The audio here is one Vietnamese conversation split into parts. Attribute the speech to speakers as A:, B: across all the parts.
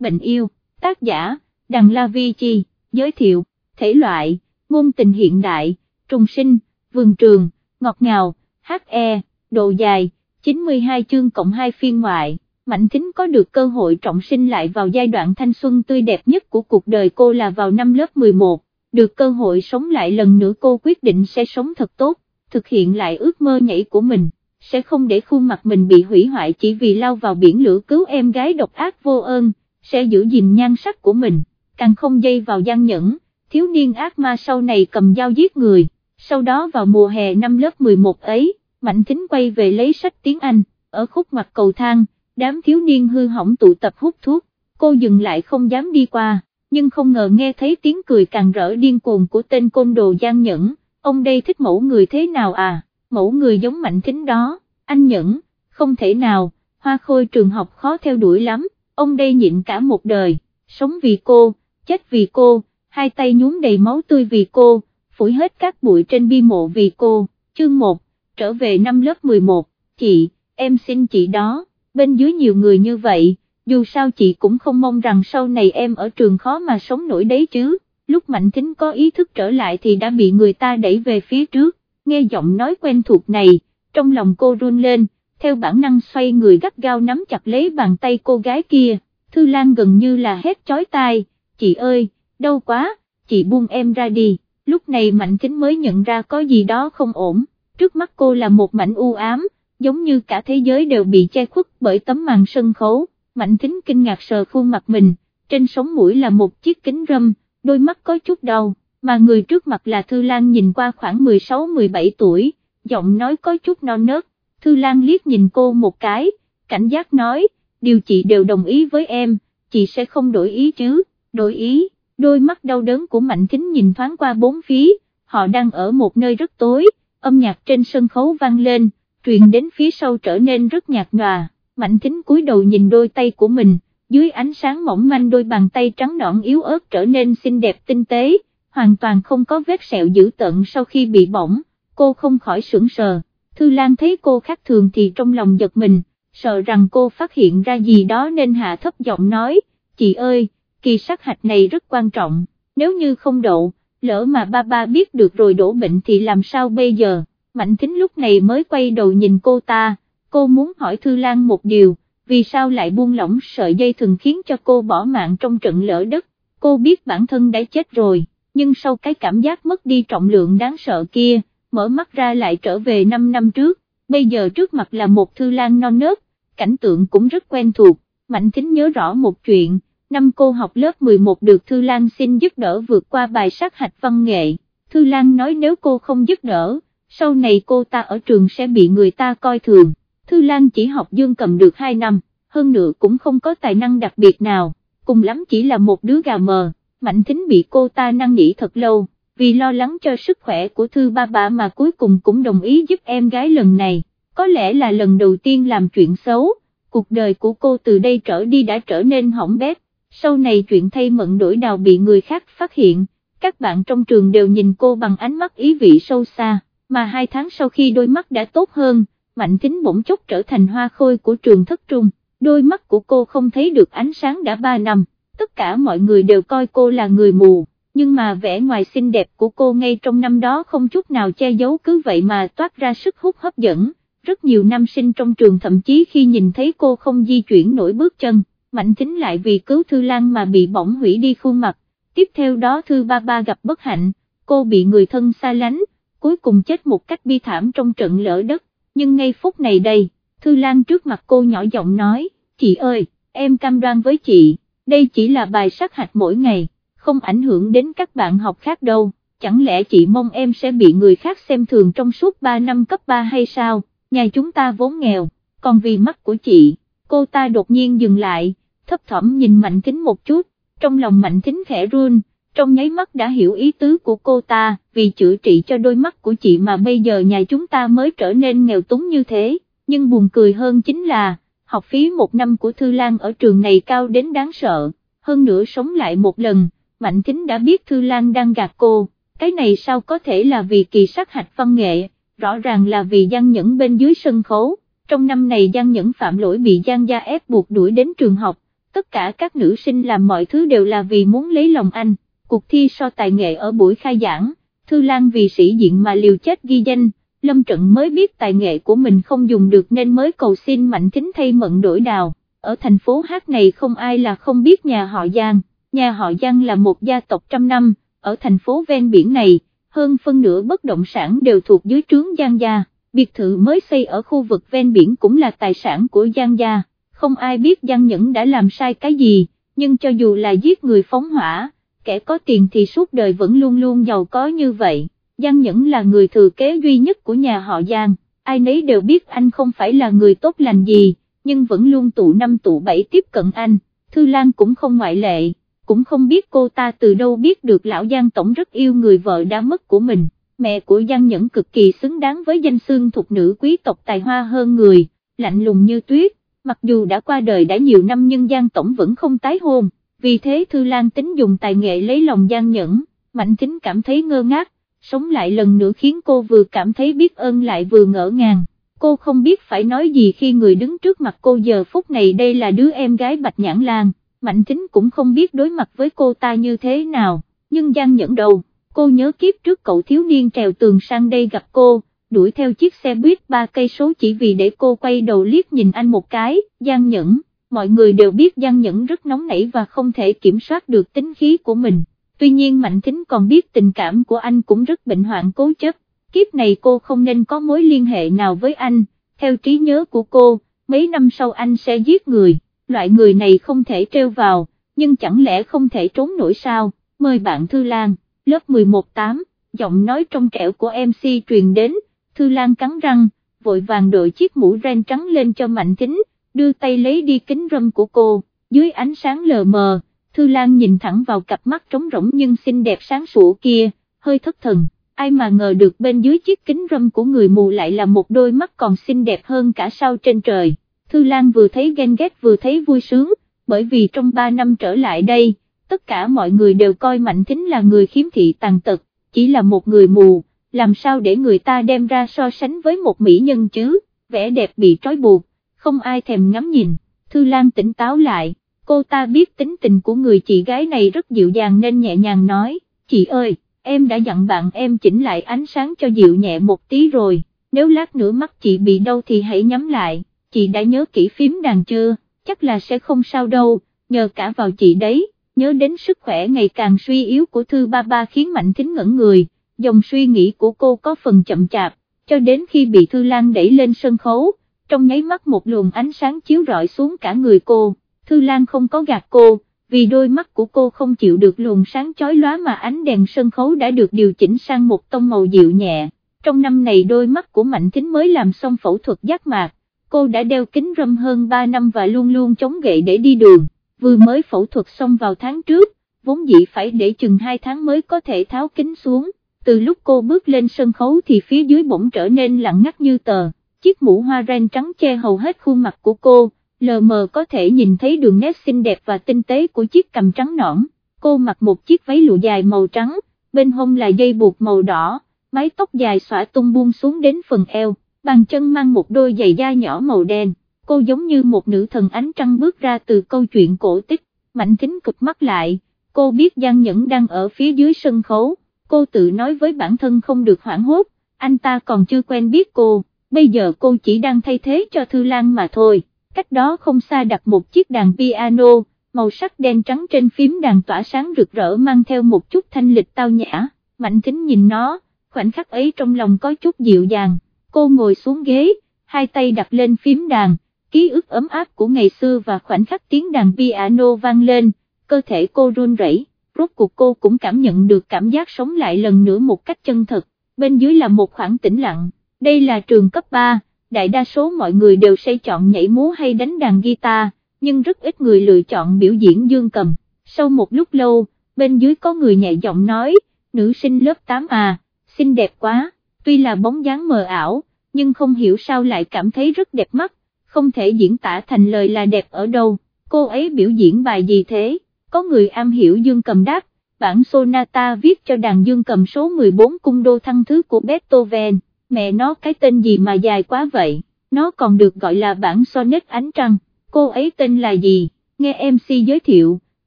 A: Bệnh yêu, tác giả, Đằng La Vi Chi, giới thiệu, thể loại, ngôn tình hiện đại, trùng sinh, vườn trường, ngọt ngào, HE, độ dài, 92 chương cộng 2 phiên ngoại. Mạnh Thính có được cơ hội trọng sinh lại vào giai đoạn thanh xuân tươi đẹp nhất của cuộc đời cô là vào năm lớp 11, được cơ hội sống lại lần nữa cô quyết định sẽ sống thật tốt, thực hiện lại ước mơ nhảy của mình, sẽ không để khuôn mặt mình bị hủy hoại chỉ vì lao vào biển lửa cứu em gái độc ác vô ơn, sẽ giữ gìn nhan sắc của mình, càng không dây vào gian nhẫn, thiếu niên ác ma sau này cầm dao giết người, sau đó vào mùa hè năm lớp 11 ấy, Mạnh Thính quay về lấy sách tiếng Anh, ở khúc mặt cầu thang đám thiếu niên hư hỏng tụ tập hút thuốc, cô dừng lại không dám đi qua, nhưng không ngờ nghe thấy tiếng cười càng rỡ điên cuồng của tên côn đồ gian nhẫn, ông đây thích mẫu người thế nào à, mẫu người giống mạnh thính đó, anh nhẫn, không thể nào, hoa khôi trường học khó theo đuổi lắm, ông đây nhịn cả một đời, sống vì cô, chết vì cô, hai tay nhuốm đầy máu tươi vì cô, phủi hết các bụi trên bi mộ vì cô, chương 1, trở về năm lớp 11, chị, em xin chị đó. Bên dưới nhiều người như vậy, dù sao chị cũng không mong rằng sau này em ở trường khó mà sống nổi đấy chứ, lúc Mạnh Thính có ý thức trở lại thì đã bị người ta đẩy về phía trước, nghe giọng nói quen thuộc này, trong lòng cô run lên, theo bản năng xoay người gắt gao nắm chặt lấy bàn tay cô gái kia, Thư Lan gần như là hét chói tai, chị ơi, đau quá, chị buông em ra đi, lúc này Mạnh Kính mới nhận ra có gì đó không ổn, trước mắt cô là một mảnh u ám, giống như cả thế giới đều bị che khuất bởi tấm màn sân khấu, Mạnh Kính kinh ngạc sờ khuôn mặt mình, trên sống mũi là một chiếc kính râm, đôi mắt có chút đau, mà người trước mặt là Thư Lan nhìn qua khoảng 16-17 tuổi, giọng nói có chút non nớt, Thư Lan liếc nhìn cô một cái, cảnh giác nói, điều chị đều đồng ý với em, chị sẽ không đổi ý chứ, đổi ý, đôi mắt đau đớn của Mạnh Thính nhìn thoáng qua bốn phía, họ đang ở một nơi rất tối, âm nhạc trên sân khấu vang lên truyền đến phía sau trở nên rất nhạt nhòa, mạnh thính cúi đầu nhìn đôi tay của mình, dưới ánh sáng mỏng manh đôi bàn tay trắng nõn yếu ớt trở nên xinh đẹp tinh tế, hoàn toàn không có vết sẹo dữ tận sau khi bị bỏng, cô không khỏi sững sờ, Thư Lan thấy cô khác thường thì trong lòng giật mình, sợ rằng cô phát hiện ra gì đó nên hạ thấp giọng nói, chị ơi, kỳ sát hạch này rất quan trọng, nếu như không đậu, lỡ mà ba ba biết được rồi đổ bệnh thì làm sao bây giờ? Mạnh Thính lúc này mới quay đầu nhìn cô ta, cô muốn hỏi Thư Lan một điều, vì sao lại buông lỏng sợi dây thường khiến cho cô bỏ mạng trong trận lỡ đất, cô biết bản thân đã chết rồi, nhưng sau cái cảm giác mất đi trọng lượng đáng sợ kia, mở mắt ra lại trở về 5 năm trước, bây giờ trước mặt là một Thư Lan non nớt, cảnh tượng cũng rất quen thuộc, Mạnh Thính nhớ rõ một chuyện, năm cô học lớp 11 được Thư Lan xin giúp đỡ vượt qua bài sát hạch văn nghệ, Thư Lan nói nếu cô không giúp đỡ, sau này cô ta ở trường sẽ bị người ta coi thường, Thư Lan chỉ học dương cầm được 2 năm, hơn nữa cũng không có tài năng đặc biệt nào, cùng lắm chỉ là một đứa gà mờ, Mạnh Thính bị cô ta năn nỉ thật lâu, vì lo lắng cho sức khỏe của Thư ba ba mà cuối cùng cũng đồng ý giúp em gái lần này, có lẽ là lần đầu tiên làm chuyện xấu, cuộc đời của cô từ đây trở đi đã trở nên hỏng bét, sau này chuyện thay mận đổi đào bị người khác phát hiện, các bạn trong trường đều nhìn cô bằng ánh mắt ý vị sâu xa mà hai tháng sau khi đôi mắt đã tốt hơn, Mạnh Thính bỗng chốc trở thành hoa khôi của trường thất trung, đôi mắt của cô không thấy được ánh sáng đã ba năm, tất cả mọi người đều coi cô là người mù, nhưng mà vẻ ngoài xinh đẹp của cô ngay trong năm đó không chút nào che giấu cứ vậy mà toát ra sức hút hấp dẫn, rất nhiều nam sinh trong trường thậm chí khi nhìn thấy cô không di chuyển nổi bước chân, Mạnh Thính lại vì cứu Thư Lan mà bị bỏng hủy đi khuôn mặt, tiếp theo đó Thư Ba Ba gặp bất hạnh, cô bị người thân xa lánh, cuối cùng chết một cách bi thảm trong trận lỡ đất, nhưng ngay phút này đây, Thư Lan trước mặt cô nhỏ giọng nói, chị ơi, em cam đoan với chị, đây chỉ là bài sát hạch mỗi ngày, không ảnh hưởng đến các bạn học khác đâu, chẳng lẽ chị mong em sẽ bị người khác xem thường trong suốt 3 năm cấp 3 hay sao, nhà chúng ta vốn nghèo, còn vì mắt của chị, cô ta đột nhiên dừng lại, thấp thỏm nhìn Mạnh Thính một chút, trong lòng Mạnh Thính khẽ run, trong nháy mắt đã hiểu ý tứ của cô ta, vì chữa trị cho đôi mắt của chị mà bây giờ nhà chúng ta mới trở nên nghèo túng như thế, nhưng buồn cười hơn chính là, học phí một năm của Thư Lan ở trường này cao đến đáng sợ, hơn nữa sống lại một lần, Mạnh Kính đã biết Thư Lan đang gạt cô, cái này sao có thể là vì kỳ sát hạch văn nghệ, rõ ràng là vì Giang Nhẫn bên dưới sân khấu, trong năm này Giang Nhẫn phạm lỗi bị Giang Gia ép buộc đuổi đến trường học, tất cả các nữ sinh làm mọi thứ đều là vì muốn lấy lòng anh, cuộc thi so tài nghệ ở buổi khai giảng, Thư Lan vì sĩ diện mà liều chết ghi danh, Lâm Trận mới biết tài nghệ của mình không dùng được nên mới cầu xin Mạnh Thính thay mận đổi đào, ở thành phố hát này không ai là không biết nhà họ Giang, nhà họ Giang là một gia tộc trăm năm, ở thành phố ven biển này, hơn phân nửa bất động sản đều thuộc dưới trướng Giang gia, biệt thự mới xây ở khu vực ven biển cũng là tài sản của Giang gia, không ai biết Giang Nhẫn đã làm sai cái gì, nhưng cho dù là giết người phóng hỏa, kẻ có tiền thì suốt đời vẫn luôn luôn giàu có như vậy. Giang Nhẫn là người thừa kế duy nhất của nhà họ Giang, ai nấy đều biết anh không phải là người tốt lành gì, nhưng vẫn luôn tụ năm tụ bảy tiếp cận anh, Thư Lan cũng không ngoại lệ, cũng không biết cô ta từ đâu biết được lão Giang Tổng rất yêu người vợ đã mất của mình, mẹ của Giang Nhẫn cực kỳ xứng đáng với danh xương thuộc nữ quý tộc tài hoa hơn người, lạnh lùng như tuyết, mặc dù đã qua đời đã nhiều năm nhưng Giang Tổng vẫn không tái hôn, vì thế Thư Lan tính dùng tài nghệ lấy lòng Giang Nhẫn, Mạnh Thính cảm thấy ngơ ngác, sống lại lần nữa khiến cô vừa cảm thấy biết ơn lại vừa ngỡ ngàng, cô không biết phải nói gì khi người đứng trước mặt cô. Giờ phút này đây là đứa em gái Bạch Nhãn Lan, Mạnh Thính cũng không biết đối mặt với cô ta như thế nào, nhưng Giang Nhẫn đầu, cô nhớ kiếp trước cậu thiếu niên trèo tường sang đây gặp cô, đuổi theo chiếc xe buýt ba cây số chỉ vì để cô quay đầu liếc nhìn anh một cái, Giang Nhẫn, mọi người đều biết Giang Nhẫn rất nóng nảy và không thể kiểm soát được tính khí của mình. Tuy nhiên Mạnh Thính còn biết tình cảm của anh cũng rất bệnh hoạn cố chấp, kiếp này cô không nên có mối liên hệ nào với anh, theo trí nhớ của cô, mấy năm sau anh sẽ giết người, loại người này không thể treo vào, nhưng chẳng lẽ không thể trốn nổi sao, mời bạn Thư Lan, lớp 11-8, giọng nói trong trẻo của MC truyền đến, Thư Lan cắn răng, vội vàng đội chiếc mũ ren trắng lên cho Mạnh tính, đưa tay lấy đi kính râm của cô, dưới ánh sáng lờ mờ Thư Lan nhìn thẳng vào cặp mắt trống rỗng nhưng xinh đẹp sáng sủa kia, hơi thất thần, ai mà ngờ được bên dưới chiếc kính râm của người mù lại là một đôi mắt còn xinh đẹp hơn cả sao trên trời. Thư Lan vừa thấy ghen ghét vừa thấy vui sướng, bởi vì trong 3 năm trở lại đây, tất cả mọi người đều coi Mạnh Thính là người khiếm thị tàn tật, chỉ là một người mù, làm sao để người ta đem ra so sánh với một mỹ nhân chứ, vẻ đẹp bị trói buộc, không ai thèm ngắm nhìn, Thư Lan tỉnh táo lại cô ta biết tính tình của người chị gái này rất dịu dàng nên nhẹ nhàng nói, chị ơi, em đã dặn bạn em chỉnh lại ánh sáng cho dịu nhẹ một tí rồi, nếu lát nữa mắt chị bị đau thì hãy nhắm lại, chị đã nhớ kỹ phím đàn chưa, chắc là sẽ không sao đâu, nhờ cả vào chị đấy, nhớ đến sức khỏe ngày càng suy yếu của Thư Ba Ba khiến Mạnh Thính ngẩn người, dòng suy nghĩ của cô có phần chậm chạp, cho đến khi bị Thư Lan đẩy lên sân khấu, trong nháy mắt một luồng ánh sáng chiếu rọi xuống cả người cô. Thư Lan không có gạt cô, vì đôi mắt của cô không chịu được luồng sáng chói lóa mà ánh đèn sân khấu đã được điều chỉnh sang một tông màu dịu nhẹ. Trong năm này đôi mắt của Mạnh Thính mới làm xong phẫu thuật giác mạc, cô đã đeo kính râm hơn 3 năm và luôn luôn chống gậy để đi đường, vừa mới phẫu thuật xong vào tháng trước, vốn dĩ phải để chừng 2 tháng mới có thể tháo kính xuống, từ lúc cô bước lên sân khấu thì phía dưới bỗng trở nên lặng ngắt như tờ, chiếc mũ hoa ren trắng che hầu hết khuôn mặt của cô lờ mờ có thể nhìn thấy đường nét xinh đẹp và tinh tế của chiếc cằm trắng nõn, cô mặc một chiếc váy lụa dài màu trắng, bên hông là dây buộc màu đỏ, mái tóc dài xõa tung buông xuống đến phần eo, bàn chân mang một đôi giày da nhỏ màu đen, cô giống như một nữ thần ánh trăng bước ra từ câu chuyện cổ tích, mạnh thính cực mắt lại, cô biết Giang Nhẫn đang ở phía dưới sân khấu, cô tự nói với bản thân không được hoảng hốt, anh ta còn chưa quen biết cô, bây giờ cô chỉ đang thay thế cho Thư Lan mà thôi cách đó không xa đặt một chiếc đàn piano, màu sắc đen trắng trên phím đàn tỏa sáng rực rỡ mang theo một chút thanh lịch tao nhã, mạnh thính nhìn nó, khoảnh khắc ấy trong lòng có chút dịu dàng, cô ngồi xuống ghế, hai tay đặt lên phím đàn, ký ức ấm áp của ngày xưa và khoảnh khắc tiếng đàn piano vang lên, cơ thể cô run rẩy, rốt cuộc cô cũng cảm nhận được cảm giác sống lại lần nữa một cách chân thật, bên dưới là một khoảng tĩnh lặng, đây là trường cấp 3 đại đa số mọi người đều sẽ chọn nhảy múa hay đánh đàn guitar, nhưng rất ít người lựa chọn biểu diễn dương cầm. Sau một lúc lâu, bên dưới có người nhẹ giọng nói, nữ sinh lớp 8 à, xinh đẹp quá, tuy là bóng dáng mờ ảo, nhưng không hiểu sao lại cảm thấy rất đẹp mắt, không thể diễn tả thành lời là đẹp ở đâu, cô ấy biểu diễn bài gì thế, có người am hiểu dương cầm đáp, bản sonata viết cho đàn dương cầm số 14 cung đô thăng thứ của Beethoven. Mẹ nó cái tên gì mà dài quá vậy, nó còn được gọi là bản sonnet ánh trăng, cô ấy tên là gì, nghe MC giới thiệu,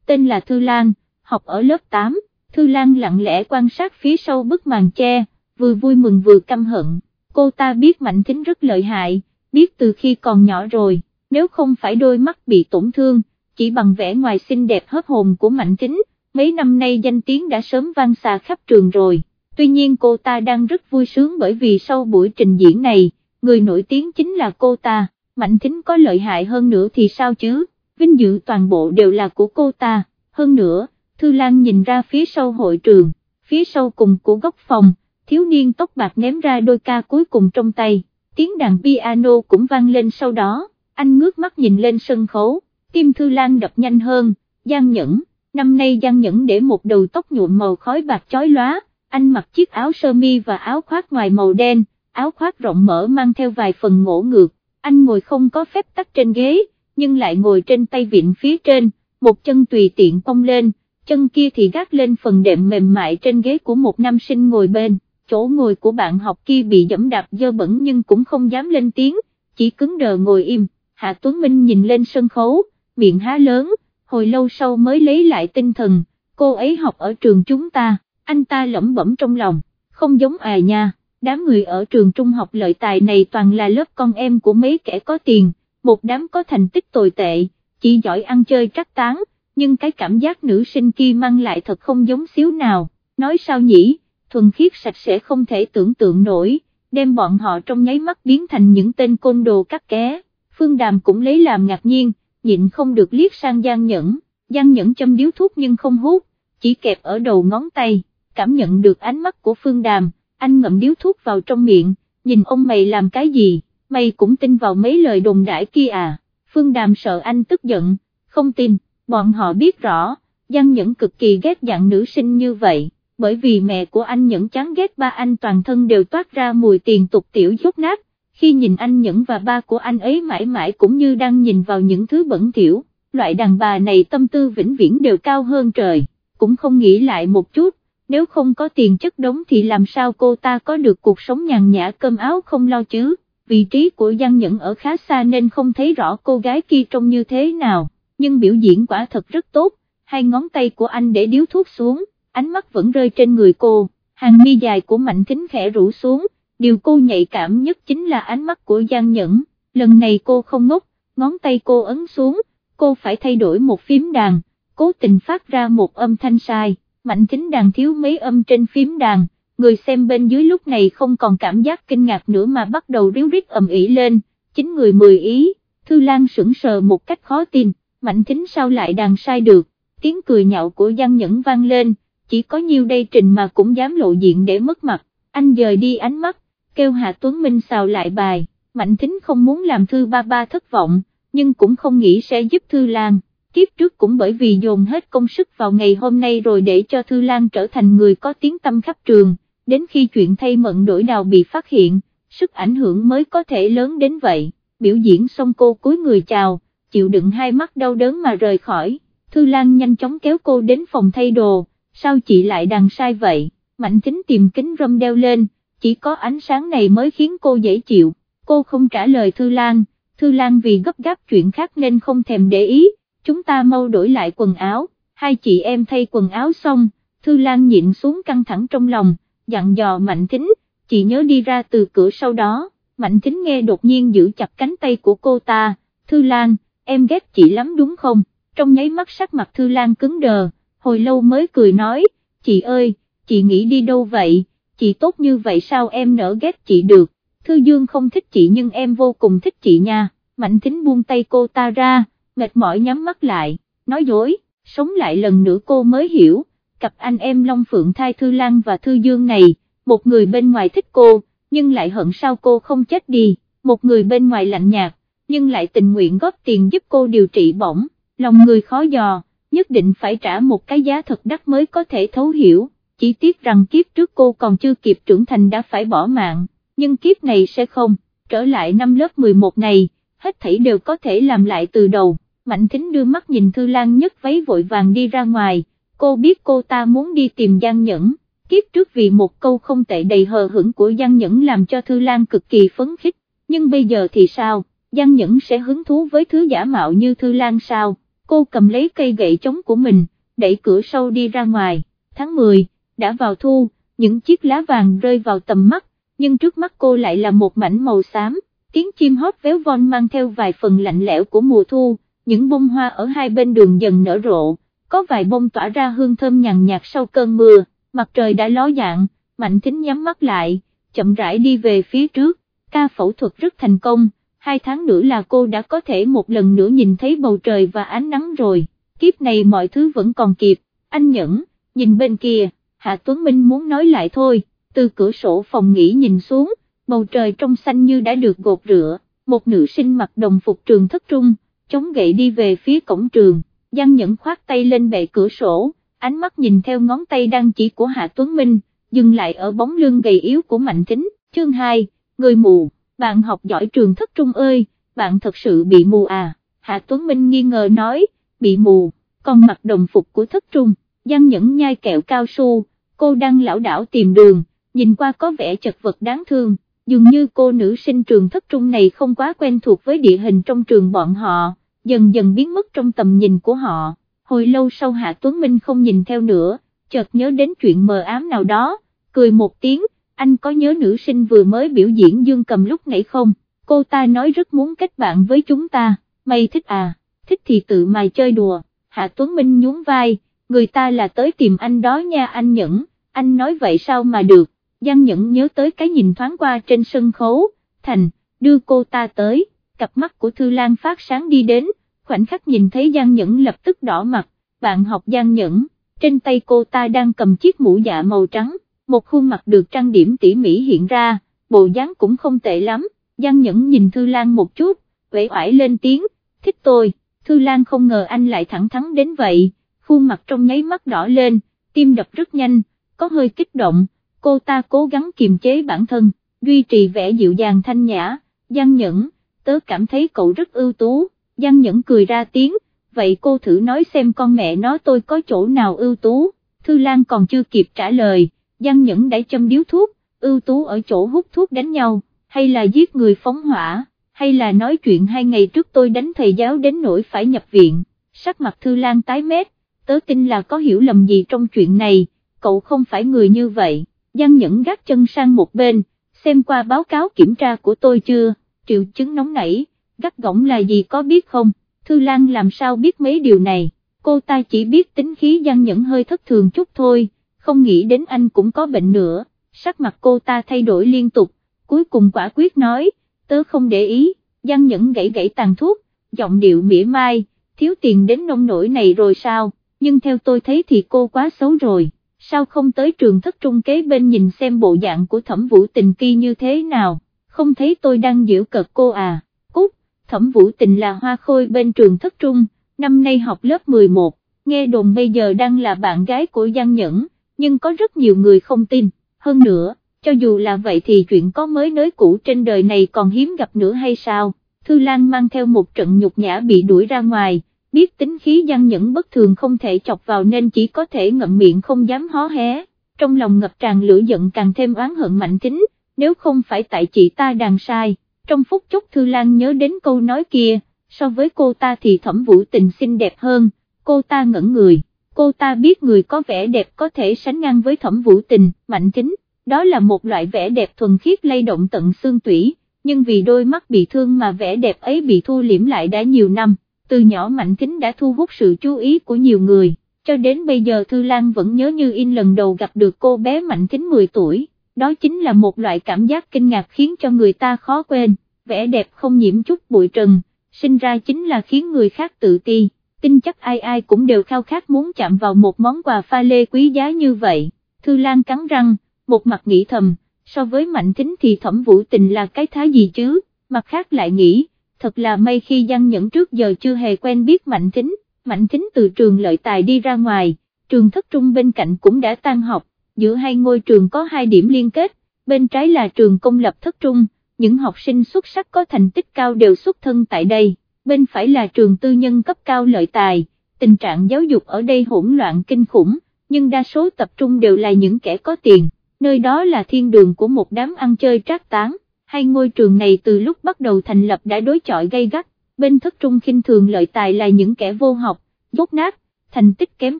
A: tên là Thư Lan, học ở lớp 8, Thư Lan lặng lẽ quan sát phía sau bức màn che, vừa vui mừng vừa căm hận, cô ta biết Mạnh Thính rất lợi hại, biết từ khi còn nhỏ rồi, nếu không phải đôi mắt bị tổn thương, chỉ bằng vẻ ngoài xinh đẹp hớp hồn của Mạnh Thính, mấy năm nay danh tiếng đã sớm vang xa khắp trường rồi, tuy nhiên cô ta đang rất vui sướng bởi vì sau buổi trình diễn này, người nổi tiếng chính là cô ta, Mạnh Thính có lợi hại hơn nữa thì sao chứ, vinh dự toàn bộ đều là của cô ta, hơn nữa, Thư Lan nhìn ra phía sau hội trường, phía sau cùng của góc phòng, thiếu niên tóc bạc ném ra đôi ca cuối cùng trong tay, tiếng đàn piano cũng vang lên sau đó, anh ngước mắt nhìn lên sân khấu, tim Thư Lan đập nhanh hơn, Giang Nhẫn, năm nay Giang Nhẫn để một đầu tóc nhuộm màu khói bạc chói lóa, anh mặc chiếc áo sơ mi và áo khoác ngoài màu đen, áo khoác rộng mở mang theo vài phần ngỗ ngược, anh ngồi không có phép tắt trên ghế, nhưng lại ngồi trên tay vịn phía trên, một chân tùy tiện cong lên, chân kia thì gác lên phần đệm mềm mại trên ghế của một nam sinh ngồi bên, chỗ ngồi của bạn học kia bị dẫm đạp dơ bẩn nhưng cũng không dám lên tiếng, chỉ cứng đờ ngồi im, Hạ Tuấn Minh nhìn lên sân khấu, miệng há lớn, hồi lâu sau mới lấy lại tinh thần, cô ấy học ở trường chúng ta, anh ta lẩm bẩm trong lòng, không giống à nha, đám người ở trường trung học lợi tài này toàn là lớp con em của mấy kẻ có tiền, một đám có thành tích tồi tệ, chỉ giỏi ăn chơi trắc tán, nhưng cái cảm giác nữ sinh kia mang lại thật không giống xíu nào, nói sao nhỉ, thuần khiết sạch sẽ không thể tưởng tượng nổi, đem bọn họ trong nháy mắt biến thành những tên côn đồ cắt ké, Phương Đàm cũng lấy làm ngạc nhiên, nhịn không được liếc sang Giang Nhẫn, Giang Nhẫn châm điếu thuốc nhưng không hút, chỉ kẹp ở đầu ngón tay, cảm nhận được ánh mắt của Phương Đàm, anh ngậm điếu thuốc vào trong miệng, nhìn ông mày làm cái gì, mày cũng tin vào mấy lời đồn đãi kia à, Phương Đàm sợ anh tức giận, không tin, bọn họ biết rõ, Giang Nhẫn cực kỳ ghét dạng nữ sinh như vậy, bởi vì mẹ của anh Nhẫn chán ghét ba anh toàn thân đều toát ra mùi tiền tục tiểu dốt nát, khi nhìn anh Nhẫn và ba của anh ấy mãi mãi cũng như đang nhìn vào những thứ bẩn thỉu, loại đàn bà này tâm tư vĩnh viễn đều cao hơn trời, cũng không nghĩ lại một chút, nếu không có tiền chất đống thì làm sao cô ta có được cuộc sống nhàn nhã cơm áo không lo chứ, vị trí của Giang Nhẫn ở khá xa nên không thấy rõ cô gái kia trông như thế nào, nhưng biểu diễn quả thật rất tốt, hai ngón tay của anh để điếu thuốc xuống, ánh mắt vẫn rơi trên người cô, hàng mi dài của Mạnh Thính khẽ rủ xuống, điều cô nhạy cảm nhất chính là ánh mắt của Giang Nhẫn, lần này cô không ngốc, ngón tay cô ấn xuống, cô phải thay đổi một phím đàn, cố tình phát ra một âm thanh sai, Mạnh Thính đàn thiếu mấy âm trên phím đàn, người xem bên dưới lúc này không còn cảm giác kinh ngạc nữa mà bắt đầu ríu rít ầm ĩ lên, chính người mười ý, Thư Lan sững sờ một cách khó tin, Mạnh Thính sao lại đàn sai được, tiếng cười nhạo của Giang Nhẫn vang lên, chỉ có nhiêu đây trình mà cũng dám lộ diện để mất mặt, anh dời đi ánh mắt, kêu Hạ Tuấn Minh xào lại bài, Mạnh Thính không muốn làm Thư Ba Ba thất vọng, nhưng cũng không nghĩ sẽ giúp Thư Lan, kiếp trước cũng bởi vì dồn hết công sức vào ngày hôm nay rồi để cho Thư Lan trở thành người có tiếng tâm khắp trường, đến khi chuyện thay mận đổi đào bị phát hiện, sức ảnh hưởng mới có thể lớn đến vậy, biểu diễn xong cô cúi người chào, chịu đựng hai mắt đau đớn mà rời khỏi, Thư Lan nhanh chóng kéo cô đến phòng thay đồ, sao chị lại đằng sai vậy, Mạnh Thính tìm kính râm đeo lên, chỉ có ánh sáng này mới khiến cô dễ chịu, cô không trả lời Thư Lan, Thư Lan vì gấp gáp chuyện khác nên không thèm để ý, chúng ta mau đổi lại quần áo, hai chị em thay quần áo xong, Thư Lan nhịn xuống căng thẳng trong lòng, dặn dò Mạnh Thính, chị nhớ đi ra từ cửa sau đó, Mạnh Thính nghe đột nhiên giữ chặt cánh tay của cô ta, Thư Lan, em ghét chị lắm đúng không, trong nháy mắt sắc mặt Thư Lan cứng đờ, hồi lâu mới cười nói, chị ơi, chị nghĩ đi đâu vậy, chị tốt như vậy sao em nỡ ghét chị được, Thư Dương không thích chị nhưng em vô cùng thích chị nha, Mạnh Thính buông tay cô ta ra, mệt mỏi nhắm mắt lại, nói dối, sống lại lần nữa cô mới hiểu, cặp anh em Long Phượng Thai Thư Lan và Thư Dương này, một người bên ngoài thích cô, nhưng lại hận sao cô không chết đi, một người bên ngoài lạnh nhạt, nhưng lại tình nguyện góp tiền giúp cô điều trị bỏng, lòng người khó dò, nhất định phải trả một cái giá thật đắt mới có thể thấu hiểu, chỉ tiếc rằng kiếp trước cô còn chưa kịp trưởng thành đã phải bỏ mạng, nhưng kiếp này sẽ không, trở lại năm lớp 11 này, hết thảy đều có thể làm lại từ đầu, Mạnh Thính đưa mắt nhìn Thư Lan nhất váy vội vàng đi ra ngoài, cô biết cô ta muốn đi tìm Giang Nhẫn, kiếp trước vì một câu không tệ đầy hờ hững của Giang Nhẫn làm cho Thư Lan cực kỳ phấn khích, nhưng bây giờ thì sao, Giang Nhẫn sẽ hứng thú với thứ giả mạo như Thư Lan sao, cô cầm lấy cây gậy chống của mình, đẩy cửa sâu đi ra ngoài, tháng 10, đã vào thu, những chiếc lá vàng rơi vào tầm mắt, nhưng trước mắt cô lại là một mảnh màu xám, tiếng chim hót véo von mang theo vài phần lạnh lẽo của mùa thu, những bông hoa ở hai bên đường dần nở rộ, có vài bông tỏa ra hương thơm nhàn nhạt sau cơn mưa, mặt trời đã ló dạng, mạnh thính nhắm mắt lại, chậm rãi đi về phía trước, ca phẫu thuật rất thành công, hai tháng nữa là cô đã có thể một lần nữa nhìn thấy bầu trời và ánh nắng rồi, kiếp này mọi thứ vẫn còn kịp, anh nhẫn, nhìn bên kia, Hạ Tuấn Minh muốn nói lại thôi, từ cửa sổ phòng nghỉ nhìn xuống, bầu trời trong xanh như đã được gột rửa, một nữ sinh mặc đồng phục trường thất trung, chống gậy đi về phía cổng trường, Giang Nhẫn khoát tay lên bệ cửa sổ, ánh mắt nhìn theo ngón tay đang chỉ của Hạ Tuấn Minh, dừng lại ở bóng lưng gầy yếu của Mạnh Thính, chương 2, người mù, bạn học giỏi trường thất trung ơi, bạn thật sự bị mù à, Hạ Tuấn Minh nghi ngờ nói, bị mù, còn mặc đồng phục của thất trung, Giang Nhẫn nhai kẹo cao su, cô đang lão đảo tìm đường, nhìn qua có vẻ chật vật đáng thương, dường như cô nữ sinh trường thất trung này không quá quen thuộc với địa hình trong trường bọn họ, dần dần biến mất trong tầm nhìn của họ, hồi lâu sau Hạ Tuấn Minh không nhìn theo nữa, chợt nhớ đến chuyện mờ ám nào đó, cười một tiếng, anh có nhớ nữ sinh vừa mới biểu diễn dương cầm lúc nãy không, cô ta nói rất muốn kết bạn với chúng ta, mày thích à, thích thì tự mày chơi đùa, Hạ Tuấn Minh nhún vai, người ta là tới tìm anh đó nha anh Nhẫn, anh nói vậy sao mà được, Giang Nhẫn nhớ tới cái nhìn thoáng qua trên sân khấu, thành, đưa cô ta tới, cặp mắt của Thư Lan phát sáng đi đến, khoảnh khắc nhìn thấy Giang Nhẫn lập tức đỏ mặt, bạn học Giang Nhẫn, trên tay cô ta đang cầm chiếc mũ dạ màu trắng, một khuôn mặt được trang điểm tỉ mỉ hiện ra, bộ dáng cũng không tệ lắm, Giang Nhẫn nhìn Thư Lan một chút, vẫy oải lên tiếng, thích tôi, Thư Lan không ngờ anh lại thẳng thắn đến vậy, khuôn mặt trong nháy mắt đỏ lên, tim đập rất nhanh, có hơi kích động, cô ta cố gắng kiềm chế bản thân, duy trì vẻ dịu dàng thanh nhã, Giang Nhẫn, tớ cảm thấy cậu rất ưu tú, Giang Nhẫn cười ra tiếng, vậy cô thử nói xem con mẹ nó tôi có chỗ nào ưu tú, Thư Lan còn chưa kịp trả lời, Giang Nhẫn đã châm điếu thuốc, ưu tú ở chỗ hút thuốc đánh nhau, hay là giết người phóng hỏa, hay là nói chuyện hai ngày trước tôi đánh thầy giáo đến nỗi phải nhập viện, sắc mặt Thư Lan tái mét, tớ tin là có hiểu lầm gì trong chuyện này, cậu không phải người như vậy, Giang Nhẫn gác chân sang một bên, xem qua báo cáo kiểm tra của tôi chưa, triệu chứng nóng nảy, gắt gỏng là gì có biết không, Thư Lan làm sao biết mấy điều này, cô ta chỉ biết tính khí Giang Nhẫn hơi thất thường chút thôi, không nghĩ đến anh cũng có bệnh nữa, sắc mặt cô ta thay đổi liên tục, cuối cùng quả quyết nói, tớ không để ý, Giang Nhẫn gãy gãy tàn thuốc, giọng điệu mỉa mai, thiếu tiền đến nông nổi này rồi sao, nhưng theo tôi thấy thì cô quá xấu rồi, sao không tới trường thất trung kế bên nhìn xem bộ dạng của thẩm vũ tình kia như thế nào, không thấy tôi đang giễu cợt cô à, cút, thẩm vũ tình là hoa khôi bên trường thất trung, năm nay học lớp 11, nghe đồn bây giờ đang là bạn gái của Giang Nhẫn, nhưng có rất nhiều người không tin, hơn nữa, cho dù là vậy thì chuyện có mới nới cũ trên đời này còn hiếm gặp nữa hay sao, Thư Lan mang theo một trận nhục nhã bị đuổi ra ngoài, biết tính khí gian Nhẫn bất thường không thể chọc vào nên chỉ có thể ngậm miệng không dám hó hé, trong lòng ngập tràn lửa giận càng thêm oán hận mạnh tính, nếu không phải tại chị ta đàn sai, trong phút chốc Thư Lan nhớ đến câu nói kia, so với cô ta thì thẩm vũ tình xinh đẹp hơn, cô ta ngẩn người, cô ta biết người có vẻ đẹp có thể sánh ngang với thẩm vũ tình, mạnh Kính. đó là một loại vẻ đẹp thuần khiết lay động tận xương tủy, nhưng vì đôi mắt bị thương mà vẻ đẹp ấy bị thu liễm lại đã nhiều năm, từ nhỏ mạnh Kính đã thu hút sự chú ý của nhiều người, cho đến bây giờ Thư Lan vẫn nhớ như in lần đầu gặp được cô bé mạnh Kính 10 tuổi, đó chính là một loại cảm giác kinh ngạc khiến cho người ta khó quên, vẻ đẹp không nhiễm chút bụi trần, sinh ra chính là khiến người khác tự ti, tin chắc ai ai cũng đều khao khát muốn chạm vào một món quà pha lê quý giá như vậy, Thư Lan cắn răng, một mặt nghĩ thầm, so với mạnh tính thì thẩm vũ tình là cái thái gì chứ, mặt khác lại nghĩ, thật là may khi Giang Nhẫn trước giờ chưa hề quen biết mạnh tính, mạnh tính từ trường lợi tài đi ra ngoài, trường thất trung bên cạnh cũng đã tan học, giữa hai ngôi trường có hai điểm liên kết, bên trái là trường công lập thất trung, những học sinh xuất sắc có thành tích cao đều xuất thân tại đây, bên phải là trường tư nhân cấp cao lợi tài, tình trạng giáo dục ở đây hỗn loạn kinh khủng, nhưng đa số tập trung đều là những kẻ có tiền nơi đó là thiên đường của một đám ăn chơi trác tán, hai ngôi trường này từ lúc bắt đầu thành lập đã đối chọi gay gắt, bên thất trung khinh thường lợi tài là những kẻ vô học, dốt nát, thành tích kém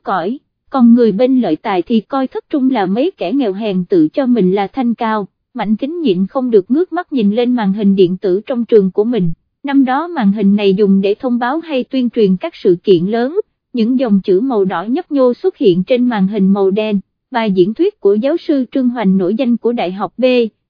A: cỏi, còn người bên lợi tài thì coi thất trung là mấy kẻ nghèo hèn tự cho mình là thanh cao, mạnh kính nhịn không được ngước mắt nhìn lên màn hình điện tử trong trường của mình, năm đó màn hình này dùng để thông báo hay tuyên truyền các sự kiện lớn, những dòng chữ màu đỏ nhấp nhô xuất hiện trên màn hình màu đen, bài diễn thuyết của giáo sư Trương Hoành nổi danh của Đại học B,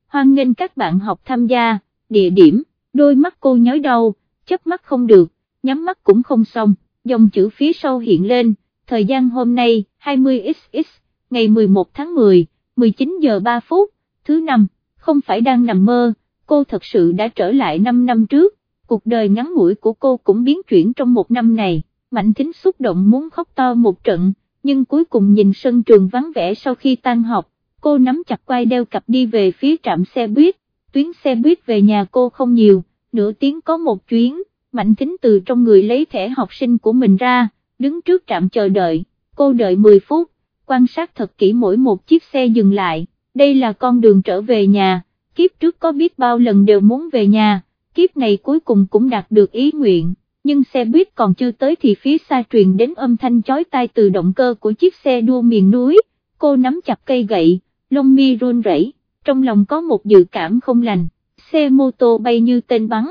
A: hoan nghênh các bạn học tham gia, địa điểm, đôi mắt cô nhói đau, chớp mắt không được, nhắm mắt cũng không xong, dòng chữ phía sau hiện lên, thời gian hôm nay, 20xx, ngày 11 tháng 10, 19 giờ 3 phút, thứ năm, không phải đang nằm mơ, cô thật sự đã trở lại 5 năm trước, cuộc đời ngắn ngủi của cô cũng biến chuyển trong một năm này, Mạnh Thính xúc động muốn khóc to một trận, nhưng cuối cùng nhìn sân trường vắng vẻ sau khi tan học, cô nắm chặt quai đeo cặp đi về phía trạm xe buýt, tuyến xe buýt về nhà cô không nhiều, nửa tiếng có một chuyến, Mạnh Thính từ trong người lấy thẻ học sinh của mình ra, đứng trước trạm chờ đợi, cô đợi 10 phút, quan sát thật kỹ mỗi một chiếc xe dừng lại, đây là con đường trở về nhà, kiếp trước có biết bao lần đều muốn về nhà, kiếp này cuối cùng cũng đạt được ý nguyện, nhưng xe buýt còn chưa tới thì phía xa truyền đến âm thanh chói tai từ động cơ của chiếc xe đua miền núi, cô nắm chặt cây gậy, lông mi run rẩy, trong lòng có một dự cảm không lành, xe mô tô bay như tên bắn,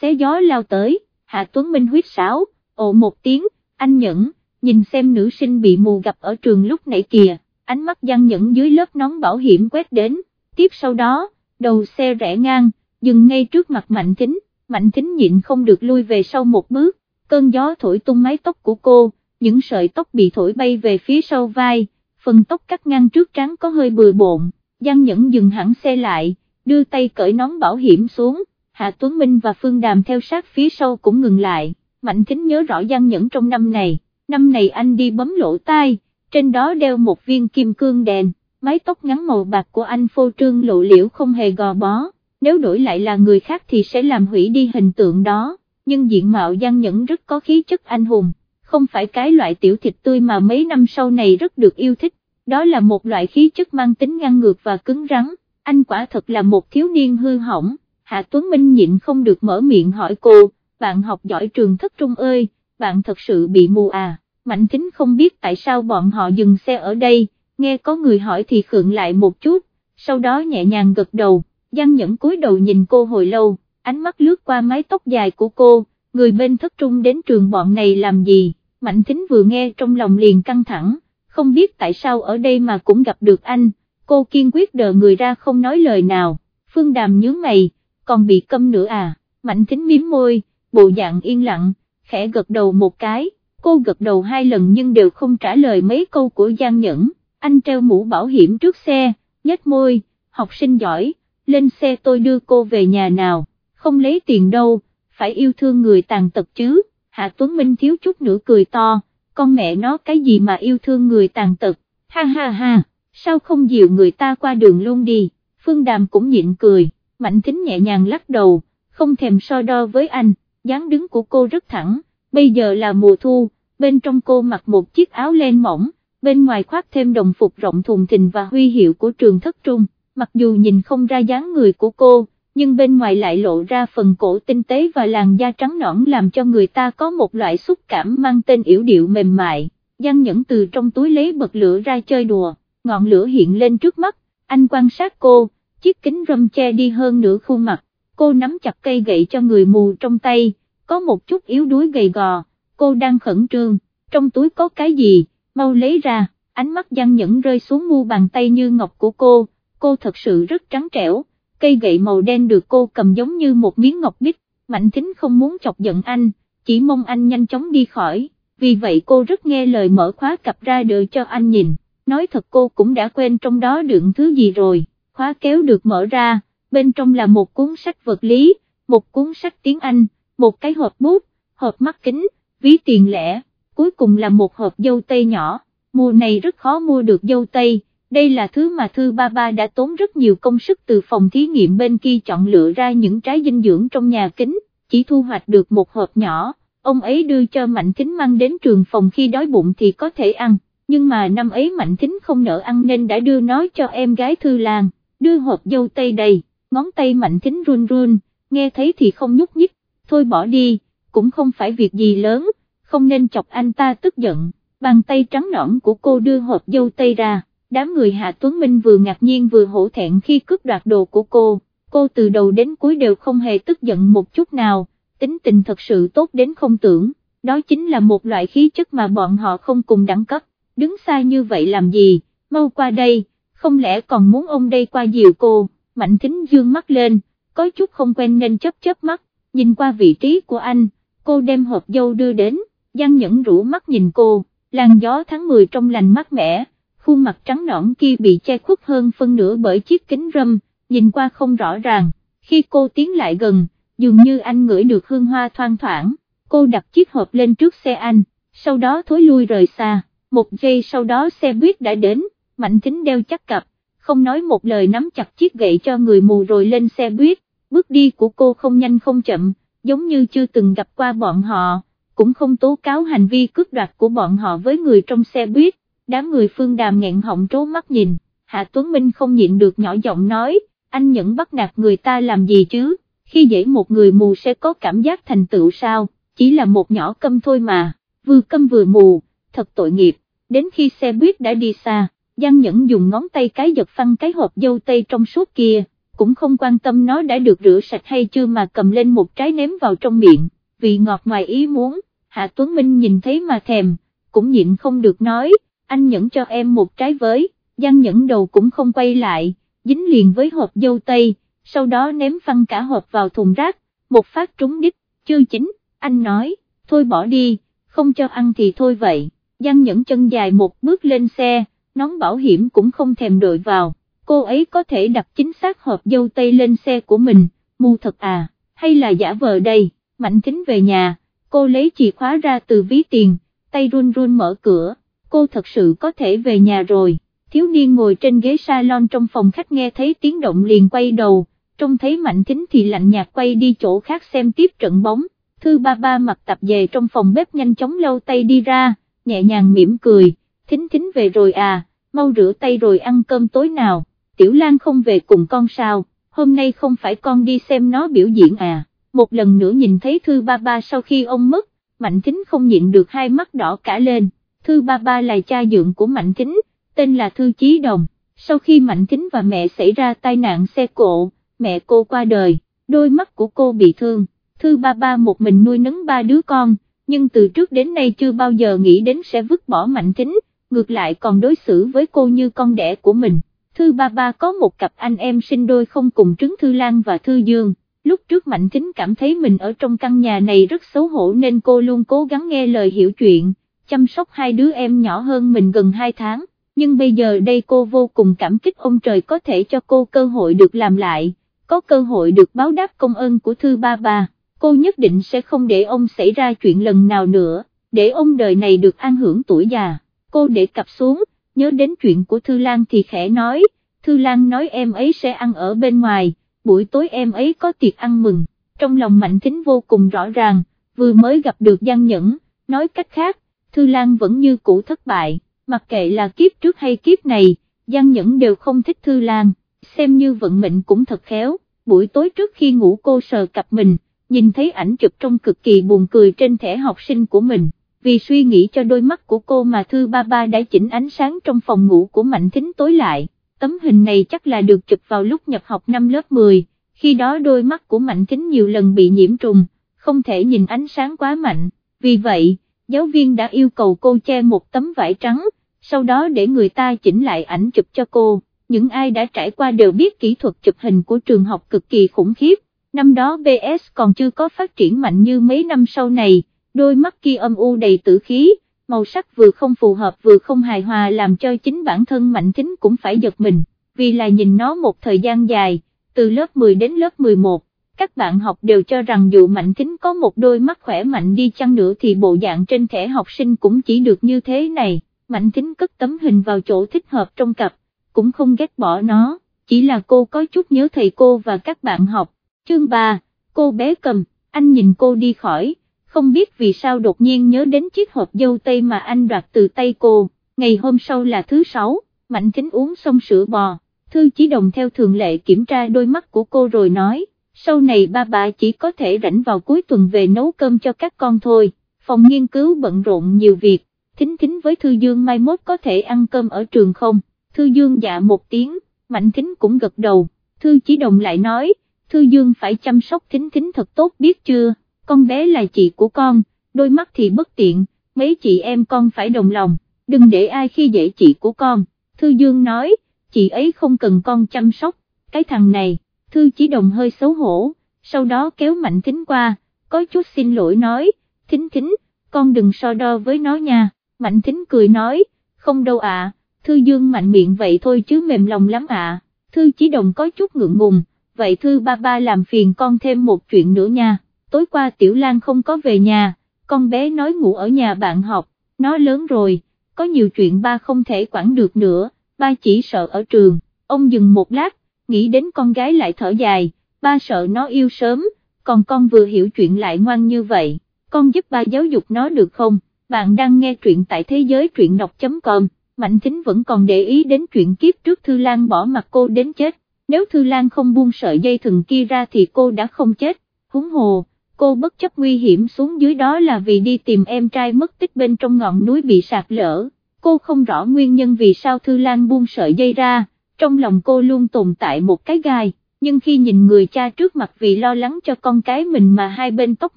A: xé gió lao tới, Hạ Tuấn Minh huyết sáo, ồ một tiếng, anh Nhẫn, nhìn xem nữ sinh bị mù gặp ở trường lúc nãy kìa, ánh mắt gian Nhẫn dưới lớp nón bảo hiểm quét đến, tiếp sau đó, đầu xe rẽ ngang, dừng ngay trước mặt Mạnh Thính, Mạnh Thính nhịn không được lui về sau một bước, cơn gió thổi tung mái tóc của cô, những sợi tóc bị thổi bay về phía sau vai, phần tóc cắt ngang trước trán có hơi bừa bộn, Giang Nhẫn dừng hẳn xe lại, đưa tay cởi nón bảo hiểm xuống, Hạ Tuấn Minh và Phương Đàm theo sát phía sau cũng ngừng lại, Mạnh Thính nhớ rõ Giang Nhẫn trong năm này, năm này anh đi bấm lỗ tai, trên đó đeo một viên kim cương đèn, mái tóc ngắn màu bạc của anh phô trương lộ liễu không hề gò bó, nếu đổi lại là người khác thì sẽ làm hủy đi hình tượng đó, nhưng diện mạo Giang Nhẫn rất có khí chất anh hùng, không phải cái loại tiểu thịt tươi mà mấy năm sau này rất được yêu thích, đó là một loại khí chất mang tính ngăn ngược và cứng rắn, anh quả thật là một thiếu niên hư hỏng. Hạ Tuấn Minh nhịn không được mở miệng hỏi cô, bạn học giỏi trường thất trung ơi, bạn thật sự bị mù à, Mạnh Thính không biết tại sao bọn họ dừng xe ở đây, nghe có người hỏi thì khượng lại một chút, sau đó nhẹ nhàng gật đầu, Giang Nhẫn cúi đầu nhìn cô hồi lâu, ánh mắt lướt qua mái tóc dài của cô, người bên thất trung đến trường bọn này làm gì, Mạnh Thính vừa nghe trong lòng liền căng thẳng, không biết tại sao ở đây mà cũng gặp được anh, cô kiên quyết đờ người ra không nói lời nào, Phương Đàm nhướng mày, còn bị câm nữa à, mạnh thính miếm môi, bộ dạng yên lặng, khẽ gật đầu một cái, cô gật đầu hai lần nhưng đều không trả lời mấy câu của Giang Nhẫn, anh treo mũ bảo hiểm trước xe, nhếch môi, học sinh giỏi, lên xe tôi đưa cô về nhà nào, không lấy tiền đâu, phải yêu thương người tàn tật chứ, Hạ Tuấn Minh thiếu chút nữa cười to, con mẹ nó cái gì mà yêu thương người tàn tật, ha ha ha, sao không dịu người ta qua đường luôn đi, Phương Đàm cũng nhịn cười, Mạnh Thính nhẹ nhàng lắc đầu, không thèm so đo với anh, dáng đứng của cô rất thẳng, bây giờ là mùa thu, bên trong cô mặc một chiếc áo len mỏng, bên ngoài khoác thêm đồng phục rộng thùng thình và huy hiệu của trường thất trung, mặc dù nhìn không ra dáng người của cô, nhưng bên ngoài lại lộ ra phần cổ tinh tế và làn da trắng nõn làm cho người ta có một loại xúc cảm mang tên yểu điệu mềm mại. Giang Nhẫn từ trong túi lấy bật lửa ra chơi đùa, ngọn lửa hiện lên trước mắt, anh quan sát cô, chiếc kính râm che đi hơn nửa khuôn mặt, cô nắm chặt cây gậy cho người mù trong tay, có một chút yếu đuối gầy gò, cô đang khẩn trương, trong túi có cái gì, mau lấy ra, ánh mắt Giang Nhẫn rơi xuống mu bàn tay như ngọc của cô, cô thật sự rất trắng trẻo, cây gậy màu đen được cô cầm giống như một miếng ngọc bích, Mạnh Thính không muốn chọc giận anh, chỉ mong anh nhanh chóng đi khỏi, vì vậy cô rất nghe lời mở khóa cặp ra đợi cho anh nhìn, nói thật cô cũng đã quên trong đó đựng thứ gì rồi khóa kéo được mở ra, bên trong là một cuốn sách vật lý, một cuốn sách tiếng Anh, một cái hộp bút, hộp mắt kính, ví tiền lẻ, cuối cùng là một hộp dâu tây nhỏ, mùa này rất khó mua được dâu tây, đây là thứ mà Thư Ba Ba đã tốn rất nhiều công sức từ phòng thí nghiệm bên kia chọn lựa ra những trái dinh dưỡng trong nhà kính, chỉ thu hoạch được một hộp nhỏ, ông ấy đưa cho Mạnh Thính mang đến trường phòng khi đói bụng thì có thể ăn, nhưng mà năm ấy Mạnh Thính không nỡ ăn nên đã đưa nó cho em gái Thư Lan đưa hộp dâu tây đầy, ngón tay mạnh thính run run, nghe thấy thì không nhúc nhích, thôi bỏ đi, cũng không phải việc gì lớn, không nên chọc anh ta tức giận, bàn tay trắng nõn của cô đưa hộp dâu tây ra, đám người Hạ Tuấn Minh vừa ngạc nhiên vừa hổ thẹn khi cướp đoạt đồ của cô, cô từ đầu đến cuối đều không hề tức giận một chút nào, tính tình thật sự tốt đến không tưởng, đó chính là một loại khí chất mà bọn họ không cùng đẳng cấp, đứng xa như vậy làm gì, mau qua đây, không lẽ còn muốn ông đây qua dìu cô, Mạnh Thính dương mắt lên, có chút không quen nên chấp chớp mắt, nhìn qua vị trí của anh, cô đem hộp dâu đưa đến, Giang Nhẫn rũ mắt nhìn cô, làn gió tháng 10 trong lành mát mẻ, khuôn mặt trắng nõn kia bị che khuất hơn phân nửa bởi chiếc kính râm, nhìn qua không rõ ràng, khi cô tiến lại gần, dường như anh ngửi được hương hoa thoang thoảng, cô đặt chiếc hộp lên trước xe anh, sau đó thối lui rời xa, một giây sau đó xe buýt đã đến, Mạnh Thính đeo chắc cặp, không nói một lời nắm chặt chiếc gậy cho người mù rồi lên xe buýt, bước đi của cô không nhanh không chậm, giống như chưa từng gặp qua bọn họ, cũng không tố cáo hành vi cướp đoạt của bọn họ với người trong xe buýt, đám người phương đàm nghẹn họng trố mắt nhìn, Hạ Tuấn Minh không nhịn được nhỏ giọng nói, anh nhẫn bắt nạt người ta làm gì chứ, khi dễ một người mù sẽ có cảm giác thành tựu sao, chỉ là một nhỏ câm thôi mà, vừa câm vừa mù, thật tội nghiệp, đến khi xe buýt đã đi xa, Giang Nhẫn dùng ngón tay cái giật phăng cái hộp dâu tây trong suốt kia, cũng không quan tâm nó đã được rửa sạch hay chưa mà cầm lên một trái ném vào trong miệng, vị ngọt ngoài ý muốn, Hạ Tuấn Minh nhìn thấy mà thèm, cũng nhịn không được nói, anh Nhẫn cho em một trái với, Giang Nhẫn đầu cũng không quay lại, dính liền với hộp dâu tây, sau đó ném phăng cả hộp vào thùng rác, một phát trúng đích, chưa chính, anh nói, thôi bỏ đi, không cho ăn thì thôi vậy, Giang Nhẫn chân dài một bước lên xe, nón bảo hiểm cũng không thèm đội vào, cô ấy có thể đặt chính xác hộp dâu tây lên xe của mình, mù thật à, hay là giả vờ đây, mạnh tính về nhà, cô lấy chìa khóa ra từ ví tiền, tay run run mở cửa, cô thật sự có thể về nhà rồi, thiếu niên ngồi trên ghế salon trong phòng khách nghe thấy tiếng động liền quay đầu, trông thấy mạnh thính thì lạnh nhạt quay đi chỗ khác xem tiếp trận bóng, thư ba ba mặc tập về trong phòng bếp nhanh chóng lâu tay đi ra, nhẹ nhàng mỉm cười. Thính thính về rồi à, mau rửa tay rồi ăn cơm tối nào, Tiểu Lan không về cùng con sao, hôm nay không phải con đi xem nó biểu diễn à, một lần nữa nhìn thấy Thư Ba Ba sau khi ông mất, Mạnh Thính không nhịn được hai mắt đỏ cả lên, Thư Ba Ba là cha dượng của Mạnh Thính, tên là Thư Chí Đồng, sau khi Mạnh Thính và mẹ xảy ra tai nạn xe cộ, mẹ cô qua đời, đôi mắt của cô bị thương, Thư Ba Ba một mình nuôi nấng ba đứa con, nhưng từ trước đến nay chưa bao giờ nghĩ đến sẽ vứt bỏ Mạnh Thính, ngược lại còn đối xử với cô như con đẻ của mình. Thư ba ba có một cặp anh em sinh đôi không cùng trứng Thư Lan và Thư Dương, lúc trước Mạnh Thính cảm thấy mình ở trong căn nhà này rất xấu hổ nên cô luôn cố gắng nghe lời hiểu chuyện, chăm sóc hai đứa em nhỏ hơn mình gần 2 tháng, nhưng bây giờ đây cô vô cùng cảm kích ông trời có thể cho cô cơ hội được làm lại, có cơ hội được báo đáp công ơn của Thư ba ba, cô nhất định sẽ không để ông xảy ra chuyện lần nào nữa, để ông đời này được an hưởng tuổi già cô để cặp xuống, nhớ đến chuyện của Thư Lan thì khẽ nói, Thư Lan nói em ấy sẽ ăn ở bên ngoài, buổi tối em ấy có tiệc ăn mừng, trong lòng Mạnh Thính vô cùng rõ ràng, vừa mới gặp được Giang Nhẫn, nói cách khác, Thư Lan vẫn như cũ thất bại, mặc kệ là kiếp trước hay kiếp này, Giang Nhẫn đều không thích Thư Lan, xem như vận mệnh cũng thật khéo, buổi tối trước khi ngủ cô sờ cặp mình, nhìn thấy ảnh chụp trong cực kỳ buồn cười trên thẻ học sinh của mình, vì suy nghĩ cho đôi mắt của cô mà Thư Ba Ba đã chỉnh ánh sáng trong phòng ngủ của Mạnh Thính tối lại, tấm hình này chắc là được chụp vào lúc nhập học năm lớp 10, khi đó đôi mắt của Mạnh Thính nhiều lần bị nhiễm trùng, không thể nhìn ánh sáng quá mạnh, vì vậy, giáo viên đã yêu cầu cô che một tấm vải trắng, sau đó để người ta chỉnh lại ảnh chụp cho cô, những ai đã trải qua đều biết kỹ thuật chụp hình của trường học cực kỳ khủng khiếp, năm đó BS còn chưa có phát triển mạnh như mấy năm sau này đôi mắt kia âm u đầy tử khí, màu sắc vừa không phù hợp vừa không hài hòa làm cho chính bản thân Mạnh Thính cũng phải giật mình, vì là nhìn nó một thời gian dài, từ lớp 10 đến lớp 11, các bạn học đều cho rằng dù Mạnh Thính có một đôi mắt khỏe mạnh đi chăng nữa thì bộ dạng trên thẻ học sinh cũng chỉ được như thế này, Mạnh Thính cất tấm hình vào chỗ thích hợp trong cặp, cũng không ghét bỏ nó, chỉ là cô có chút nhớ thầy cô và các bạn học, chương 3, cô bé cầm, anh nhìn cô đi khỏi không biết vì sao đột nhiên nhớ đến chiếc hộp dâu tây mà anh đoạt từ tay cô, ngày hôm sau là thứ sáu, Mạnh Thính uống xong sữa bò, Thư Chí Đồng theo thường lệ kiểm tra đôi mắt của cô rồi nói, sau này ba bà chỉ có thể rảnh vào cuối tuần về nấu cơm cho các con thôi, phòng nghiên cứu bận rộn nhiều việc, thính thính với Thư Dương mai mốt có thể ăn cơm ở trường không, Thư Dương dạ một tiếng, Mạnh thính cũng gật đầu, Thư chỉ đồng lại nói, Thư Dương phải chăm sóc thính thính thật tốt biết chưa, con bé là chị của con, đôi mắt thì bất tiện, mấy chị em con phải đồng lòng, đừng để ai khi dễ chị của con, Thư Dương nói, chị ấy không cần con chăm sóc, cái thằng này, Thư chỉ đồng hơi xấu hổ, sau đó kéo Mạnh Thính qua, có chút xin lỗi nói, Thính Thính, con đừng so đo với nó nha, Mạnh Thính cười nói, không đâu ạ, Thư Dương mạnh miệng vậy thôi chứ mềm lòng lắm ạ, Thư chỉ đồng có chút ngượng ngùng, vậy Thư ba ba làm phiền con thêm một chuyện nữa nha, tối qua Tiểu Lan không có về nhà, con bé nói ngủ ở nhà bạn học, nó lớn rồi, có nhiều chuyện ba không thể quản được nữa, ba chỉ sợ ở trường, ông dừng một lát, nghĩ đến con gái lại thở dài, ba sợ nó yêu sớm, còn con vừa hiểu chuyện lại ngoan như vậy, con giúp ba giáo dục nó được không, bạn đang nghe truyện tại thế giới truyện đọc.com, Mạnh Thính vẫn còn để ý đến chuyện kiếp trước Thư Lan bỏ mặt cô đến chết, nếu Thư Lan không buông sợi dây thừng kia ra thì cô đã không chết, húng hồ, cô bất chấp nguy hiểm xuống dưới đó là vì đi tìm em trai mất tích bên trong ngọn núi bị sạt lở, cô không rõ nguyên nhân vì sao Thư Lan buông sợi dây ra trong lòng cô luôn tồn tại một cái gai, nhưng khi nhìn người cha trước mặt vì lo lắng cho con cái mình mà hai bên tóc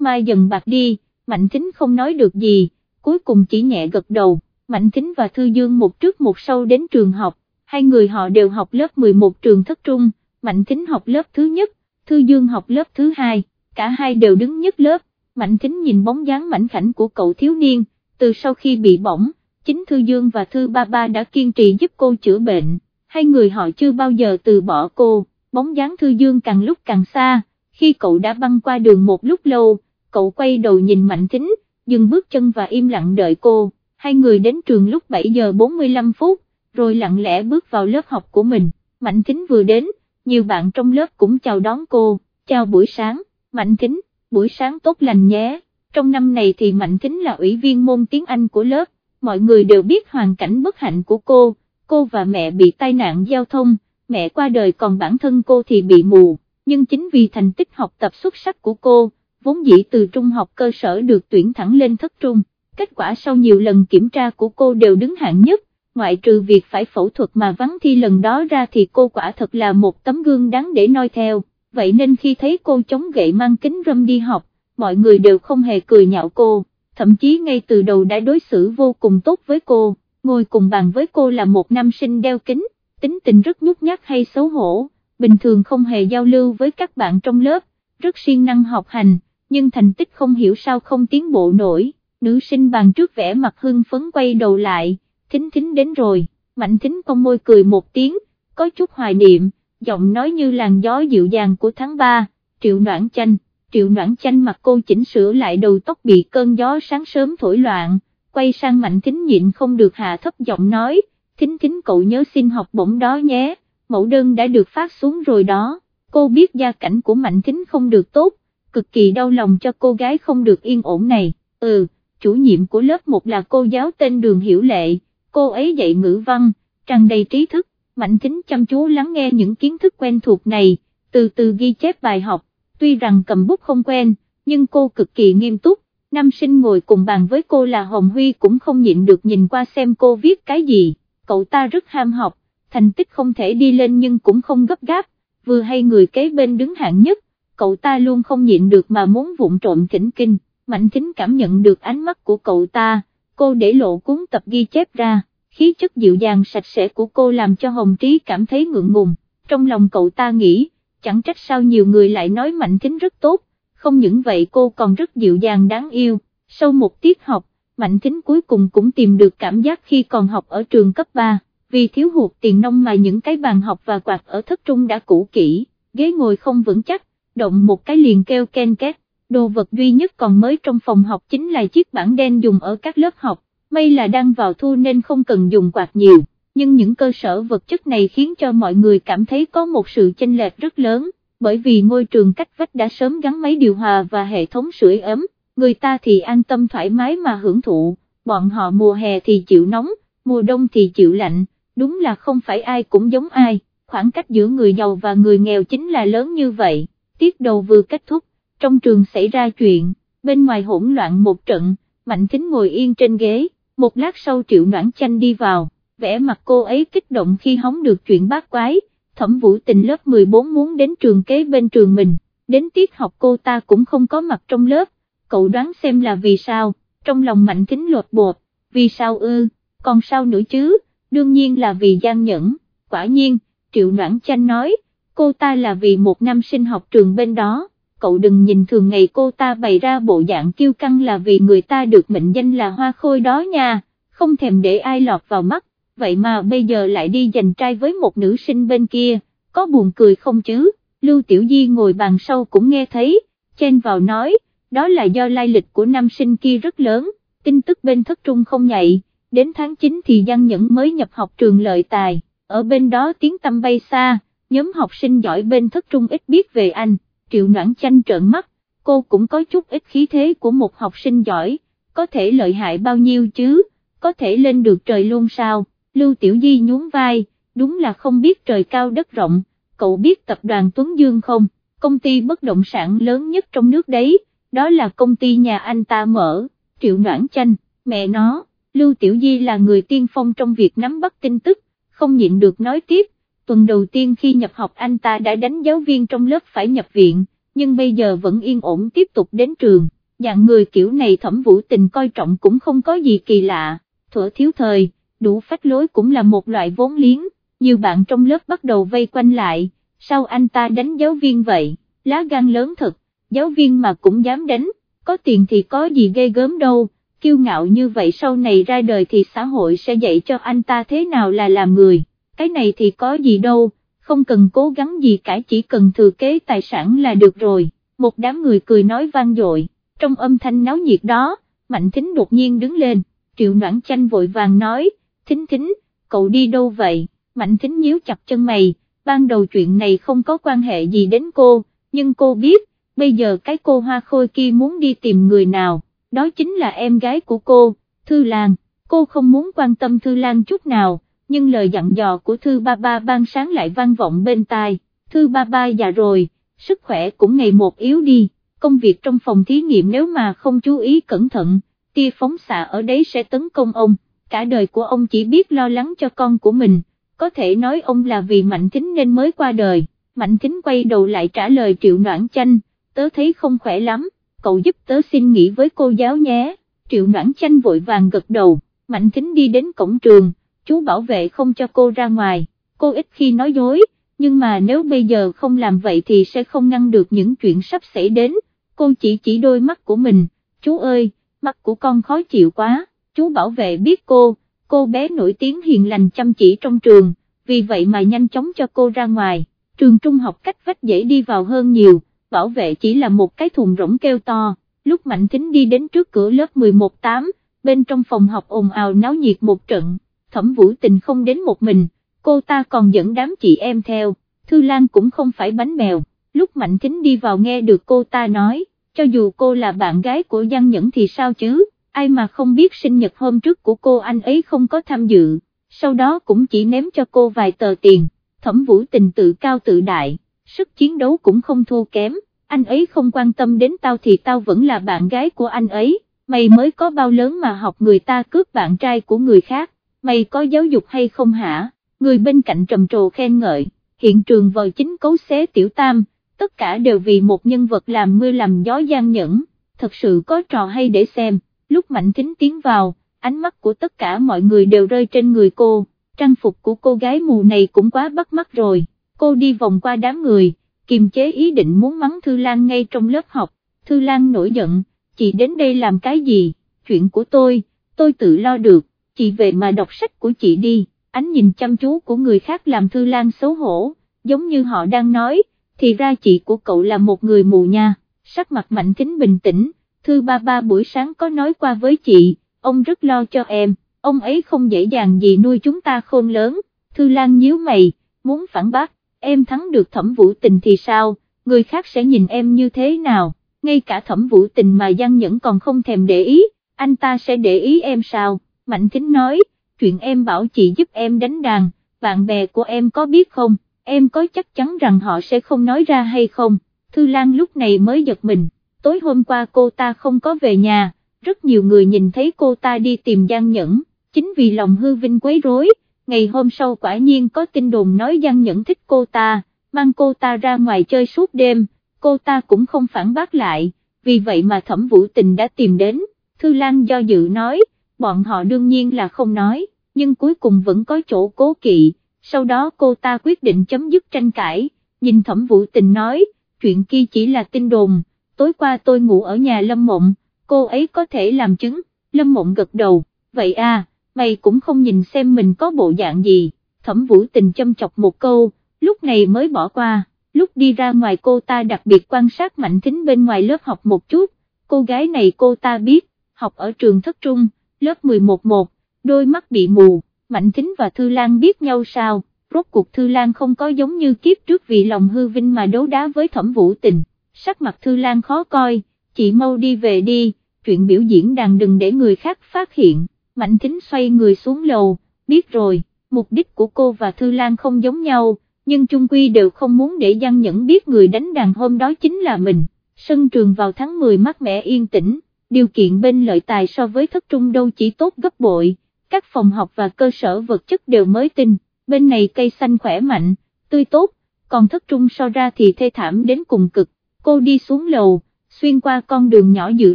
A: mai dần bạc đi, Mạnh Thính không nói được gì, cuối cùng chỉ nhẹ gật đầu, Mạnh Thính và Thư Dương một trước một sau đến trường học, hai người họ đều học lớp 11 trường thất trung, Mạnh Thính học lớp thứ nhất, Thư Dương học lớp thứ hai, cả hai đều đứng nhất lớp, Mạnh Thính nhìn bóng dáng mảnh khảnh của cậu thiếu niên, từ sau khi bị bỏng, chính Thư Dương và Thư Ba Ba đã kiên trì giúp cô chữa bệnh hai người họ chưa bao giờ từ bỏ cô, bóng dáng Thư Dương càng lúc càng xa, khi cậu đã băng qua đường một lúc lâu, cậu quay đầu nhìn Mạnh Thính, dừng bước chân và im lặng đợi cô, hai người đến trường lúc 7 giờ 45 phút, rồi lặng lẽ bước vào lớp học của mình, Mạnh Thính vừa đến, nhiều bạn trong lớp cũng chào đón cô, chào buổi sáng, Mạnh Thính, buổi sáng tốt lành nhé, trong năm này thì Mạnh Thính là ủy viên môn tiếng Anh của lớp, mọi người đều biết hoàn cảnh bất hạnh của cô cô và mẹ bị tai nạn giao thông, mẹ qua đời còn bản thân cô thì bị mù, nhưng chính vì thành tích học tập xuất sắc của cô, vốn dĩ từ trung học cơ sở được tuyển thẳng lên thất trung, kết quả sau nhiều lần kiểm tra của cô đều đứng hạng nhất, ngoại trừ việc phải phẫu thuật mà vắng thi lần đó ra thì cô quả thật là một tấm gương đáng để noi theo, vậy nên khi thấy cô chống gậy mang kính râm đi học, mọi người đều không hề cười nhạo cô, thậm chí ngay từ đầu đã đối xử vô cùng tốt với cô ngồi cùng bàn với cô là một nam sinh đeo kính, tính tình rất nhút nhát hay xấu hổ, bình thường không hề giao lưu với các bạn trong lớp, rất siêng năng học hành, nhưng thành tích không hiểu sao không tiến bộ nổi, nữ sinh bàn trước vẻ mặt hưng phấn quay đầu lại, thính thính đến rồi, mạnh thính con môi cười một tiếng, có chút hoài niệm, giọng nói như làn gió dịu dàng của tháng 3, triệu noãn chanh, triệu noãn chanh mặt cô chỉnh sửa lại đầu tóc bị cơn gió sáng sớm thổi loạn quay sang mạnh thính nhịn không được hạ thấp giọng nói, thính thính cậu nhớ xin học bổng đó nhé, mẫu đơn đã được phát xuống rồi đó, cô biết gia cảnh của mạnh thính không được tốt, cực kỳ đau lòng cho cô gái không được yên ổn này, ừ, chủ nhiệm của lớp một là cô giáo tên Đường Hiểu Lệ, cô ấy dạy ngữ văn, tràn đầy trí thức, mạnh thính chăm chú lắng nghe những kiến thức quen thuộc này, từ từ ghi chép bài học, tuy rằng cầm bút không quen, nhưng cô cực kỳ nghiêm túc, nam sinh ngồi cùng bàn với cô là Hồng Huy cũng không nhịn được nhìn qua xem cô viết cái gì, cậu ta rất ham học, thành tích không thể đi lên nhưng cũng không gấp gáp, vừa hay người kế bên đứng hạng nhất, cậu ta luôn không nhịn được mà muốn vụng trộm thỉnh kinh, Mạnh Thính cảm nhận được ánh mắt của cậu ta, cô để lộ cuốn tập ghi chép ra, khí chất dịu dàng sạch sẽ của cô làm cho Hồng Trí cảm thấy ngượng ngùng, trong lòng cậu ta nghĩ, chẳng trách sao nhiều người lại nói Mạnh Thính rất tốt, không những vậy cô còn rất dịu dàng đáng yêu, sau một tiết học, Mạnh Thính cuối cùng cũng tìm được cảm giác khi còn học ở trường cấp 3, vì thiếu hụt tiền nông mà những cái bàn học và quạt ở thất trung đã cũ kỹ, ghế ngồi không vững chắc, động một cái liền kêu ken két, đồ vật duy nhất còn mới trong phòng học chính là chiếc bảng đen dùng ở các lớp học, may là đang vào thu nên không cần dùng quạt nhiều, nhưng những cơ sở vật chất này khiến cho mọi người cảm thấy có một sự chênh lệch rất lớn bởi vì ngôi trường cách vách đã sớm gắn máy điều hòa và hệ thống sưởi ấm, người ta thì an tâm thoải mái mà hưởng thụ, bọn họ mùa hè thì chịu nóng, mùa đông thì chịu lạnh, đúng là không phải ai cũng giống ai, khoảng cách giữa người giàu và người nghèo chính là lớn như vậy, tiết đầu vừa kết thúc, trong trường xảy ra chuyện, bên ngoài hỗn loạn một trận, Mạnh Thính ngồi yên trên ghế, một lát sau Triệu Noãn Chanh đi vào, vẻ mặt cô ấy kích động khi hóng được chuyện bát quái, thẩm vũ tình lớp 14 muốn đến trường kế bên trường mình, đến tiết học cô ta cũng không có mặt trong lớp, cậu đoán xem là vì sao, trong lòng Mạnh kính lột bột, vì sao ư, còn sao nữa chứ, đương nhiên là vì gian nhẫn, quả nhiên, Triệu Noãn Chanh nói, cô ta là vì một năm sinh học trường bên đó, cậu đừng nhìn thường ngày cô ta bày ra bộ dạng kiêu căng là vì người ta được mệnh danh là hoa khôi đó nha, không thèm để ai lọt vào mắt, vậy mà bây giờ lại đi giành trai với một nữ sinh bên kia, có buồn cười không chứ, Lưu Tiểu Di ngồi bàn sau cũng nghe thấy, chen vào nói, đó là do lai lịch của nam sinh kia rất lớn, tin tức bên thất trung không nhạy, đến tháng 9 thì Giang Nhẫn mới nhập học trường lợi tài, ở bên đó tiếng tâm bay xa, nhóm học sinh giỏi bên thất trung ít biết về anh, triệu noãn chanh trợn mắt, cô cũng có chút ít khí thế của một học sinh giỏi, có thể lợi hại bao nhiêu chứ, có thể lên được trời luôn sao, Lưu Tiểu Di nhún vai, đúng là không biết trời cao đất rộng, cậu biết tập đoàn Tuấn Dương không, công ty bất động sản lớn nhất trong nước đấy, đó là công ty nhà anh ta mở, triệu noãn chanh, mẹ nó, Lưu Tiểu Di là người tiên phong trong việc nắm bắt tin tức, không nhịn được nói tiếp, tuần đầu tiên khi nhập học anh ta đã đánh giáo viên trong lớp phải nhập viện, nhưng bây giờ vẫn yên ổn tiếp tục đến trường, dạng người kiểu này thẩm vũ tình coi trọng cũng không có gì kỳ lạ, thuở thiếu thời, đủ phách lối cũng là một loại vốn liếng, nhiều bạn trong lớp bắt đầu vây quanh lại, sao anh ta đánh giáo viên vậy, lá gan lớn thật, giáo viên mà cũng dám đánh, có tiền thì có gì ghê gớm đâu, kiêu ngạo như vậy sau này ra đời thì xã hội sẽ dạy cho anh ta thế nào là làm người, cái này thì có gì đâu, không cần cố gắng gì cả chỉ cần thừa kế tài sản là được rồi, một đám người cười nói vang dội, trong âm thanh náo nhiệt đó, Mạnh Thính đột nhiên đứng lên, Triệu Noãn Chanh vội vàng nói, Thính Thính, cậu đi đâu vậy, Mạnh Thính nhíu chặt chân mày, ban đầu chuyện này không có quan hệ gì đến cô, nhưng cô biết, bây giờ cái cô hoa khôi kia muốn đi tìm người nào, đó chính là em gái của cô, Thư Lan, cô không muốn quan tâm Thư Lan chút nào, nhưng lời dặn dò của Thư Ba Ba ban sáng lại vang vọng bên tai, Thư Ba Ba già rồi, sức khỏe cũng ngày một yếu đi, công việc trong phòng thí nghiệm nếu mà không chú ý cẩn thận, tia phóng xạ ở đấy sẽ tấn công ông, cả đời của ông chỉ biết lo lắng cho con của mình, có thể nói ông là vì Mạnh Thính nên mới qua đời, Mạnh Thính quay đầu lại trả lời Triệu Noãn Chanh, tớ thấy không khỏe lắm, cậu giúp tớ xin nghỉ với cô giáo nhé, Triệu Noãn Chanh vội vàng gật đầu, Mạnh Thính đi đến cổng trường, chú bảo vệ không cho cô ra ngoài, cô ít khi nói dối, nhưng mà nếu bây giờ không làm vậy thì sẽ không ngăn được những chuyện sắp xảy đến, cô chỉ chỉ đôi mắt của mình, chú ơi, mắt của con khó chịu quá, chú bảo vệ biết cô, cô bé nổi tiếng hiền lành chăm chỉ trong trường, vì vậy mà nhanh chóng cho cô ra ngoài, trường trung học cách vách dễ đi vào hơn nhiều, bảo vệ chỉ là một cái thùng rỗng kêu to, lúc Mạnh Thính đi đến trước cửa lớp 11-8, bên trong phòng học ồn ào náo nhiệt một trận, thẩm vũ tình không đến một mình, cô ta còn dẫn đám chị em theo, Thư Lan cũng không phải bánh bèo, lúc Mạnh Thính đi vào nghe được cô ta nói, cho dù cô là bạn gái của Giang Nhẫn thì sao chứ, ai mà không biết sinh nhật hôm trước của cô anh ấy không có tham dự, sau đó cũng chỉ ném cho cô vài tờ tiền, thẩm vũ tình tự cao tự đại, sức chiến đấu cũng không thua kém, anh ấy không quan tâm đến tao thì tao vẫn là bạn gái của anh ấy, mày mới có bao lớn mà học người ta cướp bạn trai của người khác, mày có giáo dục hay không hả, người bên cạnh trầm trồ khen ngợi, hiện trường vòi chính cấu xé tiểu tam, tất cả đều vì một nhân vật làm mưa làm gió gian nhẫn, thật sự có trò hay để xem, lúc Mạnh Thính tiến vào, ánh mắt của tất cả mọi người đều rơi trên người cô, trang phục của cô gái mù này cũng quá bắt mắt rồi, cô đi vòng qua đám người, kiềm chế ý định muốn mắng Thư Lan ngay trong lớp học, Thư Lan nổi giận, chị đến đây làm cái gì, chuyện của tôi, tôi tự lo được, chị về mà đọc sách của chị đi, ánh nhìn chăm chú của người khác làm Thư Lan xấu hổ, giống như họ đang nói, thì ra chị của cậu là một người mù nha, sắc mặt mạnh kính bình tĩnh, Thư ba ba buổi sáng có nói qua với chị, ông rất lo cho em, ông ấy không dễ dàng gì nuôi chúng ta khôn lớn, Thư Lan nhíu mày, muốn phản bác, em thắng được thẩm vũ tình thì sao, người khác sẽ nhìn em như thế nào, ngay cả thẩm vũ tình mà Giang Nhẫn còn không thèm để ý, anh ta sẽ để ý em sao, Mạnh Thính nói, chuyện em bảo chị giúp em đánh đàn, bạn bè của em có biết không, em có chắc chắn rằng họ sẽ không nói ra hay không, Thư Lan lúc này mới giật mình, tối hôm qua cô ta không có về nhà, rất nhiều người nhìn thấy cô ta đi tìm Giang Nhẫn, chính vì lòng hư vinh quấy rối, ngày hôm sau quả nhiên có tin đồn nói Giang Nhẫn thích cô ta, mang cô ta ra ngoài chơi suốt đêm, cô ta cũng không phản bác lại, vì vậy mà thẩm vũ tình đã tìm đến, Thư Lan do dự nói, bọn họ đương nhiên là không nói, nhưng cuối cùng vẫn có chỗ cố kỵ, sau đó cô ta quyết định chấm dứt tranh cãi, nhìn thẩm vũ tình nói, chuyện kia chỉ là tin đồn, tối qua tôi ngủ ở nhà Lâm Mộng, cô ấy có thể làm chứng, Lâm Mộng gật đầu, vậy à, mày cũng không nhìn xem mình có bộ dạng gì, thẩm vũ tình châm chọc một câu, lúc này mới bỏ qua, lúc đi ra ngoài cô ta đặc biệt quan sát Mạnh Thính bên ngoài lớp học một chút, cô gái này cô ta biết, học ở trường thất trung, lớp 11-1, đôi mắt bị mù, Mạnh Thính và Thư Lan biết nhau sao, rốt cuộc Thư Lan không có giống như kiếp trước vì lòng hư vinh mà đấu đá với thẩm vũ tình, sắc mặt Thư Lan khó coi, chị mau đi về đi, chuyện biểu diễn đàn đừng để người khác phát hiện, Mạnh Thính xoay người xuống lầu, biết rồi, mục đích của cô và Thư Lan không giống nhau, nhưng chung quy đều không muốn để Giang Nhẫn biết người đánh đàn hôm đó chính là mình, sân trường vào tháng 10 mát mẻ yên tĩnh, điều kiện bên lợi tài so với thất trung đâu chỉ tốt gấp bội, các phòng học và cơ sở vật chất đều mới tinh, bên này cây xanh khỏe mạnh, tươi tốt, còn thất trung so ra thì thê thảm đến cùng cực, cô đi xuống lầu, xuyên qua con đường nhỏ dự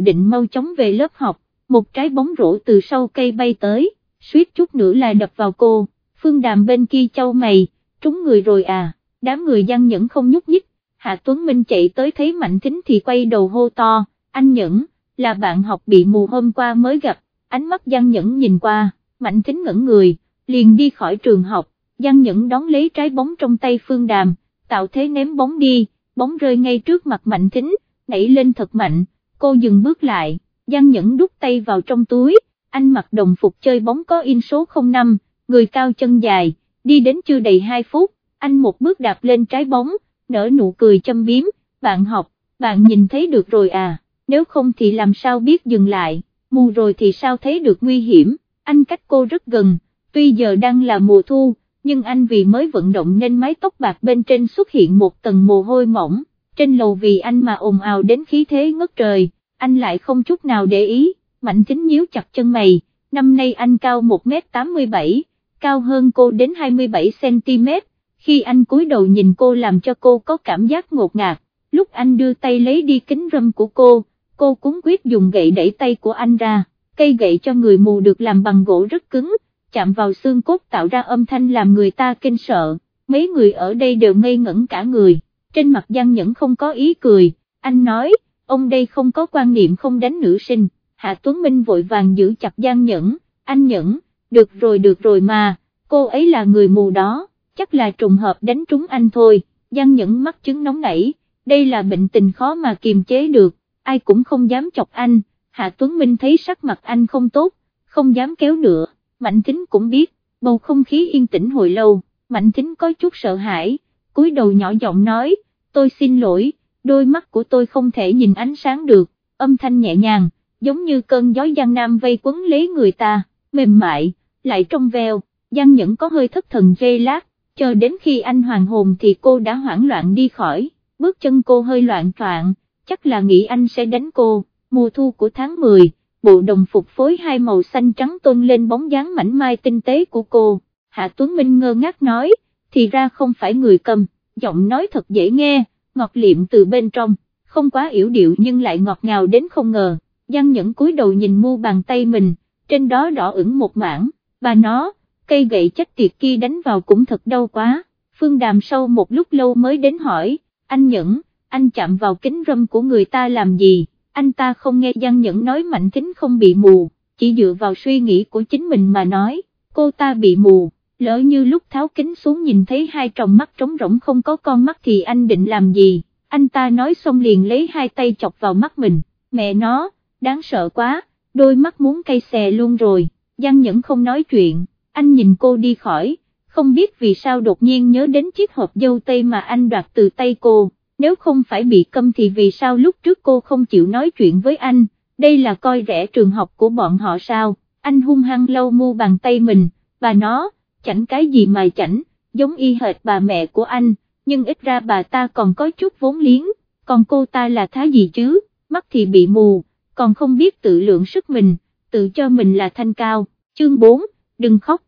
A: định mau chóng về lớp học, một trái bóng rổ từ sau cây bay tới, suýt chút nữa là đập vào cô, phương đàm bên kia châu mày, trúng người rồi à, đám người gian nhẫn không nhúc nhích, Hạ Tuấn Minh chạy tới thấy Mạnh Thính thì quay đầu hô to, anh Nhẫn, là bạn học bị mù hôm qua mới gặp, ánh mắt gian nhẫn nhìn qua, Mạnh Thính ngẩn người, liền đi khỏi trường học, gian nhẫn đón lấy trái bóng trong tay Phương Đàm, tạo thế ném bóng đi, bóng rơi ngay trước mặt Mạnh Thính, nảy lên thật mạnh, cô dừng bước lại, giang nhẫn đút tay vào trong túi, anh mặc đồng phục chơi bóng có in số 05, người cao chân dài, đi đến chưa đầy 2 phút, anh một bước đạp lên trái bóng, nở nụ cười châm biếm, bạn học, bạn nhìn thấy được rồi à, nếu không thì làm sao biết dừng lại, mù rồi thì sao thấy được nguy hiểm, anh cách cô rất gần, tuy giờ đang là mùa thu, nhưng anh vì mới vận động nên mái tóc bạc bên trên xuất hiện một tầng mồ hôi mỏng, trên lầu vì anh mà ồn ào đến khí thế ngất trời, anh lại không chút nào để ý, mạnh tính nhíu chặt chân mày, năm nay anh cao 1m87, cao hơn cô đến 27cm, khi anh cúi đầu nhìn cô làm cho cô có cảm giác ngột ngạt, lúc anh đưa tay lấy đi kính râm của cô, cô cuốn quyết dùng gậy đẩy tay của anh ra, cây gậy cho người mù được làm bằng gỗ rất cứng, chạm vào xương cốt tạo ra âm thanh làm người ta kinh sợ, mấy người ở đây đều ngây ngẩn cả người, trên mặt Giang Nhẫn không có ý cười, anh nói, ông đây không có quan niệm không đánh nữ sinh, Hạ Tuấn Minh vội vàng giữ chặt Giang Nhẫn, anh Nhẫn, được rồi được rồi mà, cô ấy là người mù đó, chắc là trùng hợp đánh trúng anh thôi, Giang Nhẫn mắt chứng nóng nảy, đây là bệnh tình khó mà kiềm chế được, ai cũng không dám chọc anh, Hạ Tuấn Minh thấy sắc mặt anh không tốt, không dám kéo nữa, Mạnh Thính cũng biết, bầu không khí yên tĩnh hồi lâu, Mạnh Thính có chút sợ hãi, cúi đầu nhỏ giọng nói, tôi xin lỗi, đôi mắt của tôi không thể nhìn ánh sáng được, âm thanh nhẹ nhàng, giống như cơn gió giang nam vây quấn lấy người ta, mềm mại, lại trong veo, Giang Nhẫn có hơi thất thần dây lát, chờ đến khi anh hoàng hồn thì cô đã hoảng loạn đi khỏi, bước chân cô hơi loạn troạn, chắc là nghĩ anh sẽ đánh cô, mùa thu của tháng 10, bộ đồng phục phối hai màu xanh trắng tôn lên bóng dáng mảnh mai tinh tế của cô, Hạ Tuấn Minh ngơ ngác nói, thì ra không phải người cầm, giọng nói thật dễ nghe, ngọt liệm từ bên trong, không quá yểu điệu nhưng lại ngọt ngào đến không ngờ, Giang Nhẫn cúi đầu nhìn mu bàn tay mình, trên đó đỏ ửng một mảng, bà nó, cây gậy chết tiệt kia đánh vào cũng thật đau quá, Phương Đàm sau một lúc lâu mới đến hỏi, anh Nhẫn, anh chạm vào kính râm của người ta làm gì, anh ta không nghe Giang Nhẫn nói mạnh kính không bị mù, chỉ dựa vào suy nghĩ của chính mình mà nói, cô ta bị mù, lỡ như lúc tháo kính xuống nhìn thấy hai tròng mắt trống rỗng không có con mắt thì anh định làm gì, anh ta nói xong liền lấy hai tay chọc vào mắt mình, mẹ nó, đáng sợ quá, đôi mắt muốn cây xè luôn rồi, Giang Nhẫn không nói chuyện, anh nhìn cô đi khỏi, không biết vì sao đột nhiên nhớ đến chiếc hộp dâu tây mà anh đoạt từ tay cô, nếu không phải bị câm thì vì sao lúc trước cô không chịu nói chuyện với anh, đây là coi rẻ trường học của bọn họ sao, anh hung hăng lâu mu bàn tay mình, bà nó, chẳng cái gì mà chẳng, giống y hệt bà mẹ của anh, nhưng ít ra bà ta còn có chút vốn liếng, còn cô ta là thá gì chứ, mắt thì bị mù, còn không biết tự lượng sức mình, tự cho mình là thanh cao, chương 4, đừng khóc,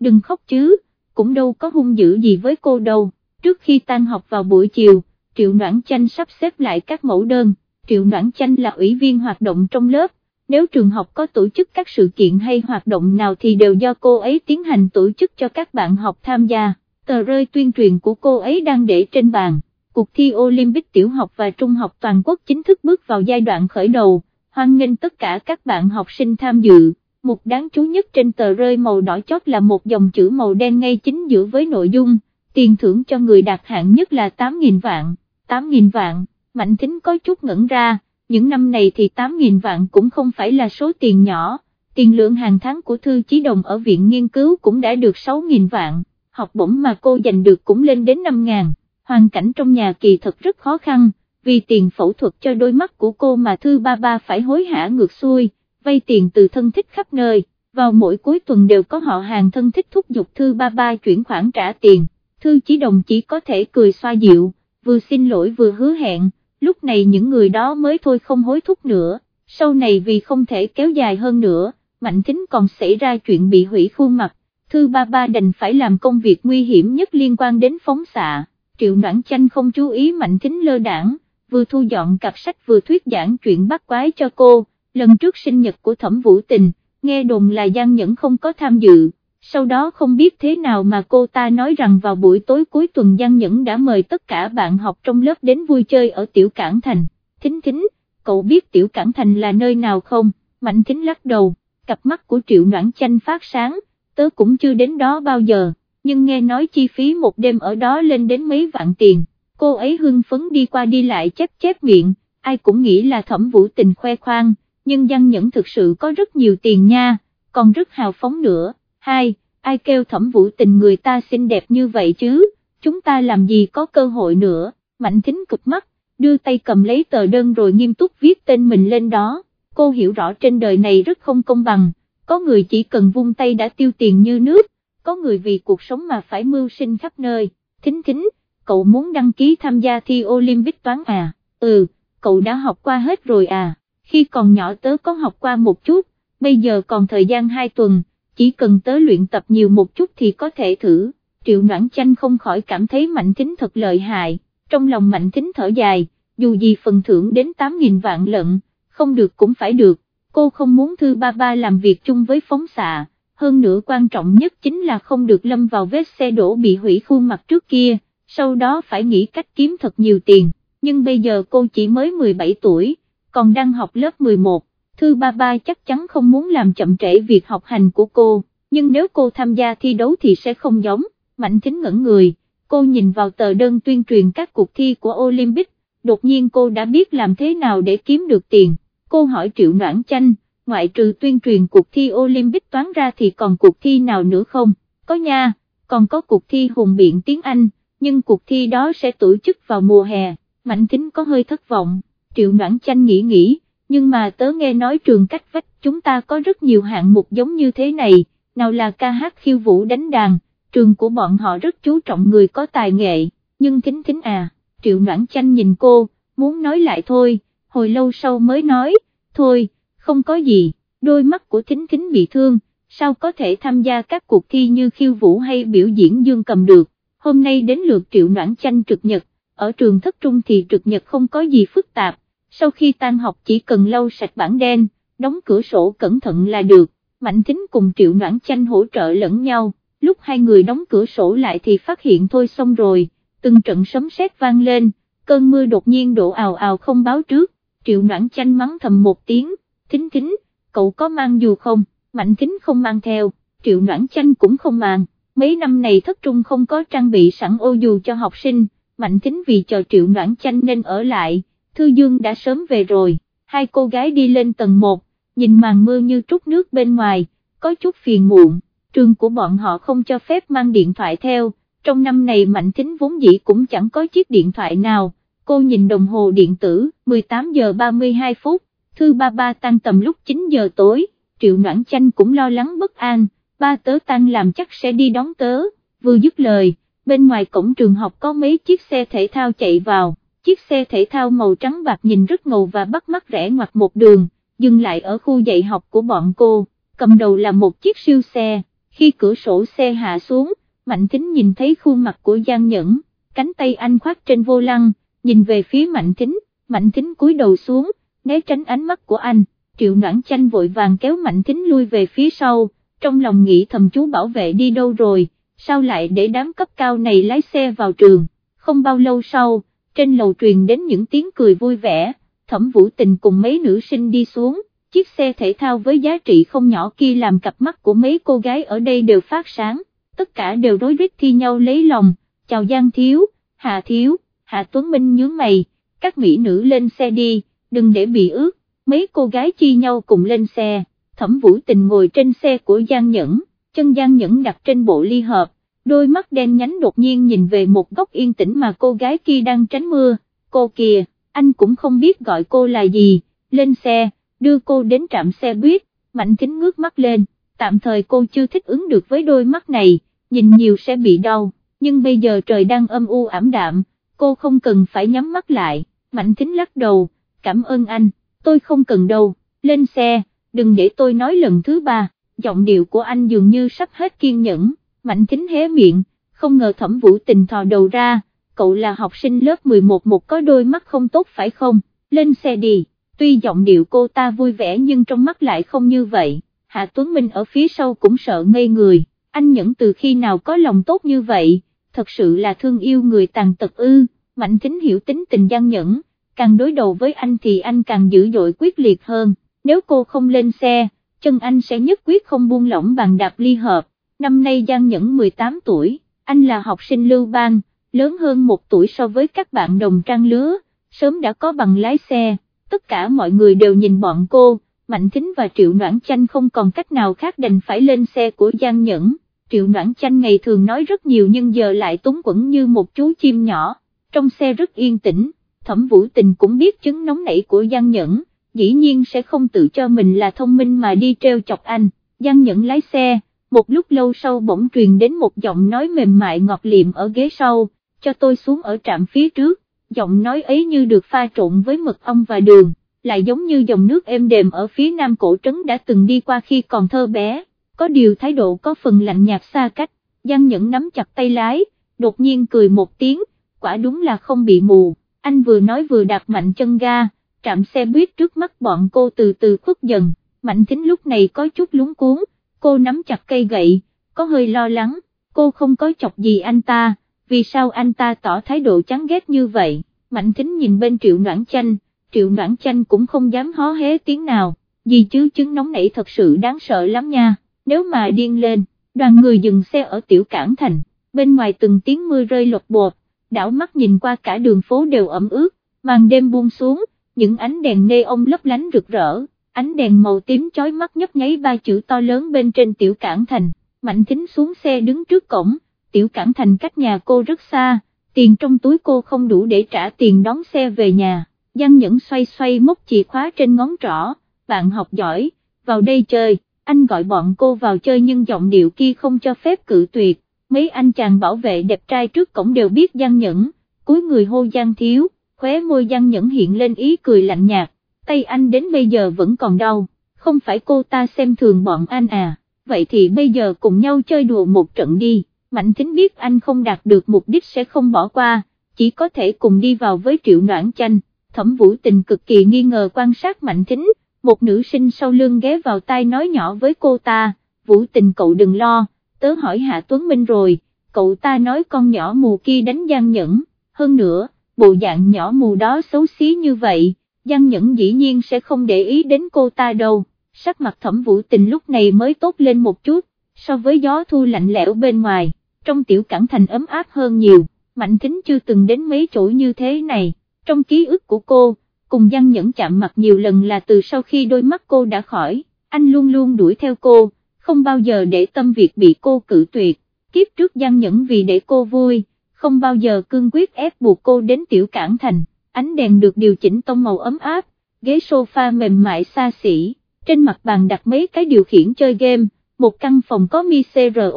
A: đừng khóc chứ, cũng đâu có hung dữ gì với cô đâu, trước khi tan học vào buổi chiều, Triệu Noãn Chanh sắp xếp lại các mẫu đơn, Triệu Noãn Chanh là ủy viên hoạt động trong lớp, nếu trường học có tổ chức các sự kiện hay hoạt động nào thì đều do cô ấy tiến hành tổ chức cho các bạn học tham gia, tờ rơi tuyên truyền của cô ấy đang để trên bàn, cuộc thi Olympic tiểu học và trung học toàn quốc chính thức bước vào giai đoạn khởi đầu, hoan nghênh tất cả các bạn học sinh tham dự. Mục đáng chú nhất trên tờ rơi màu đỏ chót là một dòng chữ màu đen ngay chính giữa với nội dung, tiền thưởng cho người đạt hạng nhất là 8.000 vạn, 8.000 vạn, Mạnh Thính có chút ngẩn ra, những năm này thì 8.000 vạn cũng không phải là số tiền nhỏ, tiền lượng hàng tháng của Thư Chí Đồng ở viện nghiên cứu cũng đã được 6.000 vạn, học bổng mà cô giành được cũng lên đến 5.000, hoàn cảnh trong nhà kỳ thật rất khó khăn, vì tiền phẫu thuật cho đôi mắt của cô mà Thư Ba Ba phải hối hả ngược xuôi, vay tiền từ thân thích khắp nơi, vào mỗi cuối tuần đều có họ hàng thân thích thúc giục Thư Ba Ba chuyển khoản trả tiền, Thư Chí Đồng chỉ có thể cười xoa dịu, vừa xin lỗi vừa hứa hẹn lúc này những người đó mới thôi không hối thúc nữa, sau này vì không thể kéo dài hơn nữa, Mạnh Thính còn xảy ra chuyện bị hủy khuôn mặt, Thư Ba Ba đành phải làm công việc nguy hiểm nhất liên quan đến phóng xạ, Triệu Noãn Chanh không chú ý Mạnh Thính lơ đảng, vừa thu dọn cặp sách vừa thuyết giảng chuyện bắt quái cho cô, lần trước sinh nhật của Thẩm Vũ Tình, nghe đồn là Giang Nhẫn không có tham dự sau đó không biết thế nào mà cô ta nói rằng vào buổi tối cuối tuần Giang Nhẫn đã mời tất cả bạn học trong lớp đến vui chơi ở Tiểu Cảng Thành, thính thính, cậu biết Tiểu Cảng Thành là nơi nào không, Mạnh thính lắc đầu, cặp mắt của Triệu Noãn Chanh phát sáng, tớ cũng chưa đến đó bao giờ, nhưng nghe nói chi phí một đêm ở đó lên đến mấy vạn tiền, cô ấy hưng phấn đi qua đi lại chép chép miệng, ai cũng nghĩ là thẩm vũ tình khoe khoang, nhưng Giang Nhẫn thực sự có rất nhiều tiền nha, còn rất hào phóng nữa hai, ai kêu thẩm vũ tình người ta xinh đẹp như vậy chứ, chúng ta làm gì có cơ hội nữa, mạnh thính cực mắt, đưa tay cầm lấy tờ đơn rồi nghiêm túc viết tên mình lên đó, cô hiểu rõ trên đời này rất không công bằng, có người chỉ cần vung tay đã tiêu tiền như nước, có người vì cuộc sống mà phải mưu sinh khắp nơi, thính thính, cậu muốn đăng ký tham gia thi Olympic toán à, ừ, cậu đã học qua hết rồi à, khi còn nhỏ tớ có học qua một chút, bây giờ còn thời gian 2 tuần chỉ cần tới luyện tập nhiều một chút thì có thể thử, triệu noãn chanh không khỏi cảm thấy mạnh tính thật lợi hại, trong lòng mạnh tính thở dài, dù gì phần thưởng đến 8.000 vạn lận, không được cũng phải được, cô không muốn thư ba ba làm việc chung với phóng xạ, hơn nữa quan trọng nhất chính là không được lâm vào vết xe đổ bị hủy khuôn mặt trước kia, sau đó phải nghĩ cách kiếm thật nhiều tiền, nhưng bây giờ cô chỉ mới 17 tuổi, còn đang học lớp 11 Thư Ba Ba chắc chắn không muốn làm chậm trễ việc học hành của cô, nhưng nếu cô tham gia thi đấu thì sẽ không giống, Mạnh Thính ngẩn người, cô nhìn vào tờ đơn tuyên truyền các cuộc thi của Olympic, đột nhiên cô đã biết làm thế nào để kiếm được tiền, cô hỏi Triệu Noãn Chanh, ngoại trừ tuyên truyền cuộc thi Olympic toán ra thì còn cuộc thi nào nữa không, có nha, còn có cuộc thi hùng biện tiếng Anh, nhưng cuộc thi đó sẽ tổ chức vào mùa hè, Mạnh Thính có hơi thất vọng, Triệu Noãn Chanh nghĩ nghĩ, nhưng mà tớ nghe nói trường cách vách chúng ta có rất nhiều hạng mục giống như thế này, nào là ca hát khiêu vũ đánh đàn, trường của bọn họ rất chú trọng người có tài nghệ, nhưng thính thính à, triệu noãn chanh nhìn cô, muốn nói lại thôi, hồi lâu sau mới nói, thôi, không có gì, đôi mắt của thính thính bị thương, sao có thể tham gia các cuộc thi như khiêu vũ hay biểu diễn dương cầm được, hôm nay đến lượt triệu noãn chanh trực nhật, ở trường thất trung thì trực nhật không có gì phức tạp, sau khi tan học chỉ cần lau sạch bảng đen, đóng cửa sổ cẩn thận là được, Mạnh Thính cùng Triệu Noãn Chanh hỗ trợ lẫn nhau, lúc hai người đóng cửa sổ lại thì phát hiện thôi xong rồi, từng trận sấm sét vang lên, cơn mưa đột nhiên đổ ào ào không báo trước, Triệu Noãn Chanh mắng thầm một tiếng, Thính Thính, cậu có mang dù không, Mạnh Thính không mang theo, Triệu Noãn Chanh cũng không mang, mấy năm này thất trung không có trang bị sẵn ô dù cho học sinh, Mạnh Thính vì chờ Triệu Noãn Chanh nên ở lại. Thư Dương đã sớm về rồi, hai cô gái đi lên tầng 1, nhìn màn mưa như trút nước bên ngoài, có chút phiền muộn, trường của bọn họ không cho phép mang điện thoại theo, trong năm này Mạnh Thính vốn dĩ cũng chẳng có chiếc điện thoại nào, cô nhìn đồng hồ điện tử, 18 giờ 32 phút, thư ba ba tan tầm lúc 9 giờ tối, Triệu Noãn Chanh cũng lo lắng bất an, ba tớ tan làm chắc sẽ đi đón tớ, vừa dứt lời, bên ngoài cổng trường học có mấy chiếc xe thể thao chạy vào chiếc xe thể thao màu trắng bạc nhìn rất ngầu và bắt mắt rẽ ngoặt một đường, dừng lại ở khu dạy học của bọn cô, cầm đầu là một chiếc siêu xe, khi cửa sổ xe hạ xuống, Mạnh Thính nhìn thấy khuôn mặt của Giang Nhẫn, cánh tay anh khoác trên vô lăng, nhìn về phía Mạnh Thính, Mạnh Thính cúi đầu xuống, né tránh ánh mắt của anh, Triệu Noãn Chanh vội vàng kéo Mạnh Thính lui về phía sau, trong lòng nghĩ thầm chú bảo vệ đi đâu rồi, sao lại để đám cấp cao này lái xe vào trường, không bao lâu sau, trên lầu truyền đến những tiếng cười vui vẻ, thẩm vũ tình cùng mấy nữ sinh đi xuống, chiếc xe thể thao với giá trị không nhỏ kia làm cặp mắt của mấy cô gái ở đây đều phát sáng, tất cả đều rối rít thi nhau lấy lòng, chào Giang Thiếu, Hà Thiếu, Hạ Tuấn Minh nhướng mày, các mỹ nữ lên xe đi, đừng để bị ướt, mấy cô gái chi nhau cùng lên xe, thẩm vũ tình ngồi trên xe của Giang Nhẫn, chân Giang Nhẫn đặt trên bộ ly hợp, đôi mắt đen nhánh đột nhiên nhìn về một góc yên tĩnh mà cô gái kia đang tránh mưa, cô kìa, anh cũng không biết gọi cô là gì, lên xe, đưa cô đến trạm xe buýt, mạnh kính ngước mắt lên, tạm thời cô chưa thích ứng được với đôi mắt này, nhìn nhiều sẽ bị đau, nhưng bây giờ trời đang âm u ảm đạm, cô không cần phải nhắm mắt lại, mạnh kính lắc đầu, cảm ơn anh, tôi không cần đâu, lên xe, đừng để tôi nói lần thứ ba, giọng điệu của anh dường như sắp hết kiên nhẫn. Mạnh kính hé miệng, không ngờ thẩm vũ tình thò đầu ra, cậu là học sinh lớp 11 một có đôi mắt không tốt phải không, lên xe đi, tuy giọng điệu cô ta vui vẻ nhưng trong mắt lại không như vậy, Hạ Tuấn Minh ở phía sau cũng sợ ngây người, anh nhẫn từ khi nào có lòng tốt như vậy, thật sự là thương yêu người tàn tật ư, mạnh kính hiểu tính tình gian nhẫn, càng đối đầu với anh thì anh càng dữ dội quyết liệt hơn, nếu cô không lên xe, chân anh sẽ nhất quyết không buông lỏng bàn đạp ly hợp năm nay Giang Nhẫn 18 tuổi, anh là học sinh lưu bang, lớn hơn một tuổi so với các bạn đồng trang lứa, sớm đã có bằng lái xe, tất cả mọi người đều nhìn bọn cô, Mạnh Thính và Triệu Noãn Chanh không còn cách nào khác đành phải lên xe của Giang Nhẫn, Triệu Noãn Chanh ngày thường nói rất nhiều nhưng giờ lại túng quẩn như một chú chim nhỏ, trong xe rất yên tĩnh, Thẩm Vũ Tình cũng biết chứng nóng nảy của Giang Nhẫn, dĩ nhiên sẽ không tự cho mình là thông minh mà đi treo chọc anh, Giang Nhẫn lái xe một lúc lâu sau bỗng truyền đến một giọng nói mềm mại ngọt liệm ở ghế sau, cho tôi xuống ở trạm phía trước, giọng nói ấy như được pha trộn với mật ong và đường, lại giống như dòng nước êm đềm ở phía nam cổ trấn đã từng đi qua khi còn thơ bé, có điều thái độ có phần lạnh nhạt xa cách, Giang Nhẫn nắm chặt tay lái, đột nhiên cười một tiếng, quả đúng là không bị mù, anh vừa nói vừa đạp mạnh chân ga, trạm xe buýt trước mắt bọn cô từ từ khuất dần, mạnh thính lúc này có chút lúng cuốn, cô nắm chặt cây gậy, có hơi lo lắng, cô không có chọc gì anh ta, vì sao anh ta tỏ thái độ chán ghét như vậy, mạnh thính nhìn bên triệu noãn chanh, triệu noãn chanh cũng không dám hó hé tiếng nào, gì chứ chứng nóng nảy thật sự đáng sợ lắm nha, nếu mà điên lên, đoàn người dừng xe ở tiểu cảng thành, bên ngoài từng tiếng mưa rơi lột bột, đảo mắt nhìn qua cả đường phố đều ẩm ướt, màn đêm buông xuống, những ánh đèn nê ông lấp lánh rực rỡ, ánh đèn màu tím chói mắt nhấp nháy ba chữ to lớn bên trên tiểu cảng thành, mạnh thính xuống xe đứng trước cổng, tiểu cảng thành cách nhà cô rất xa, tiền trong túi cô không đủ để trả tiền đón xe về nhà, Giang Nhẫn xoay xoay móc chìa khóa trên ngón trỏ, bạn học giỏi, vào đây chơi, anh gọi bọn cô vào chơi nhưng giọng điệu kia không cho phép cự tuyệt, mấy anh chàng bảo vệ đẹp trai trước cổng đều biết Giang Nhẫn, cuối người hô Giang Thiếu, khóe môi Giang Nhẫn hiện lên ý cười lạnh nhạt, tay anh đến bây giờ vẫn còn đau, không phải cô ta xem thường bọn anh à, vậy thì bây giờ cùng nhau chơi đùa một trận đi, Mạnh Thính biết anh không đạt được mục đích sẽ không bỏ qua, chỉ có thể cùng đi vào với Triệu Noãn Chanh, Thẩm Vũ Tình cực kỳ nghi ngờ quan sát Mạnh Thính, một nữ sinh sau lưng ghé vào tai nói nhỏ với cô ta, Vũ Tình cậu đừng lo, tớ hỏi Hạ Tuấn Minh rồi, cậu ta nói con nhỏ mù kia đánh gian nhẫn, hơn nữa, bộ dạng nhỏ mù đó xấu xí như vậy Giang Nhẫn dĩ nhiên sẽ không để ý đến cô ta đâu, sắc mặt thẩm vũ tình lúc này mới tốt lên một chút, so với gió thu lạnh lẽo bên ngoài, trong tiểu cảng thành ấm áp hơn nhiều, Mạnh Thính chưa từng đến mấy chỗ như thế này, trong ký ức của cô, cùng Giang Nhẫn chạm mặt nhiều lần là từ sau khi đôi mắt cô đã khỏi, anh luôn luôn đuổi theo cô, không bao giờ để tâm việc bị cô cử tuyệt, kiếp trước Giang Nhẫn vì để cô vui, không bao giờ cương quyết ép buộc cô đến tiểu cảng thành ánh đèn được điều chỉnh tông màu ấm áp, ghế sofa mềm mại xa xỉ, trên mặt bàn đặt mấy cái điều khiển chơi game, một căn phòng có mi CRO,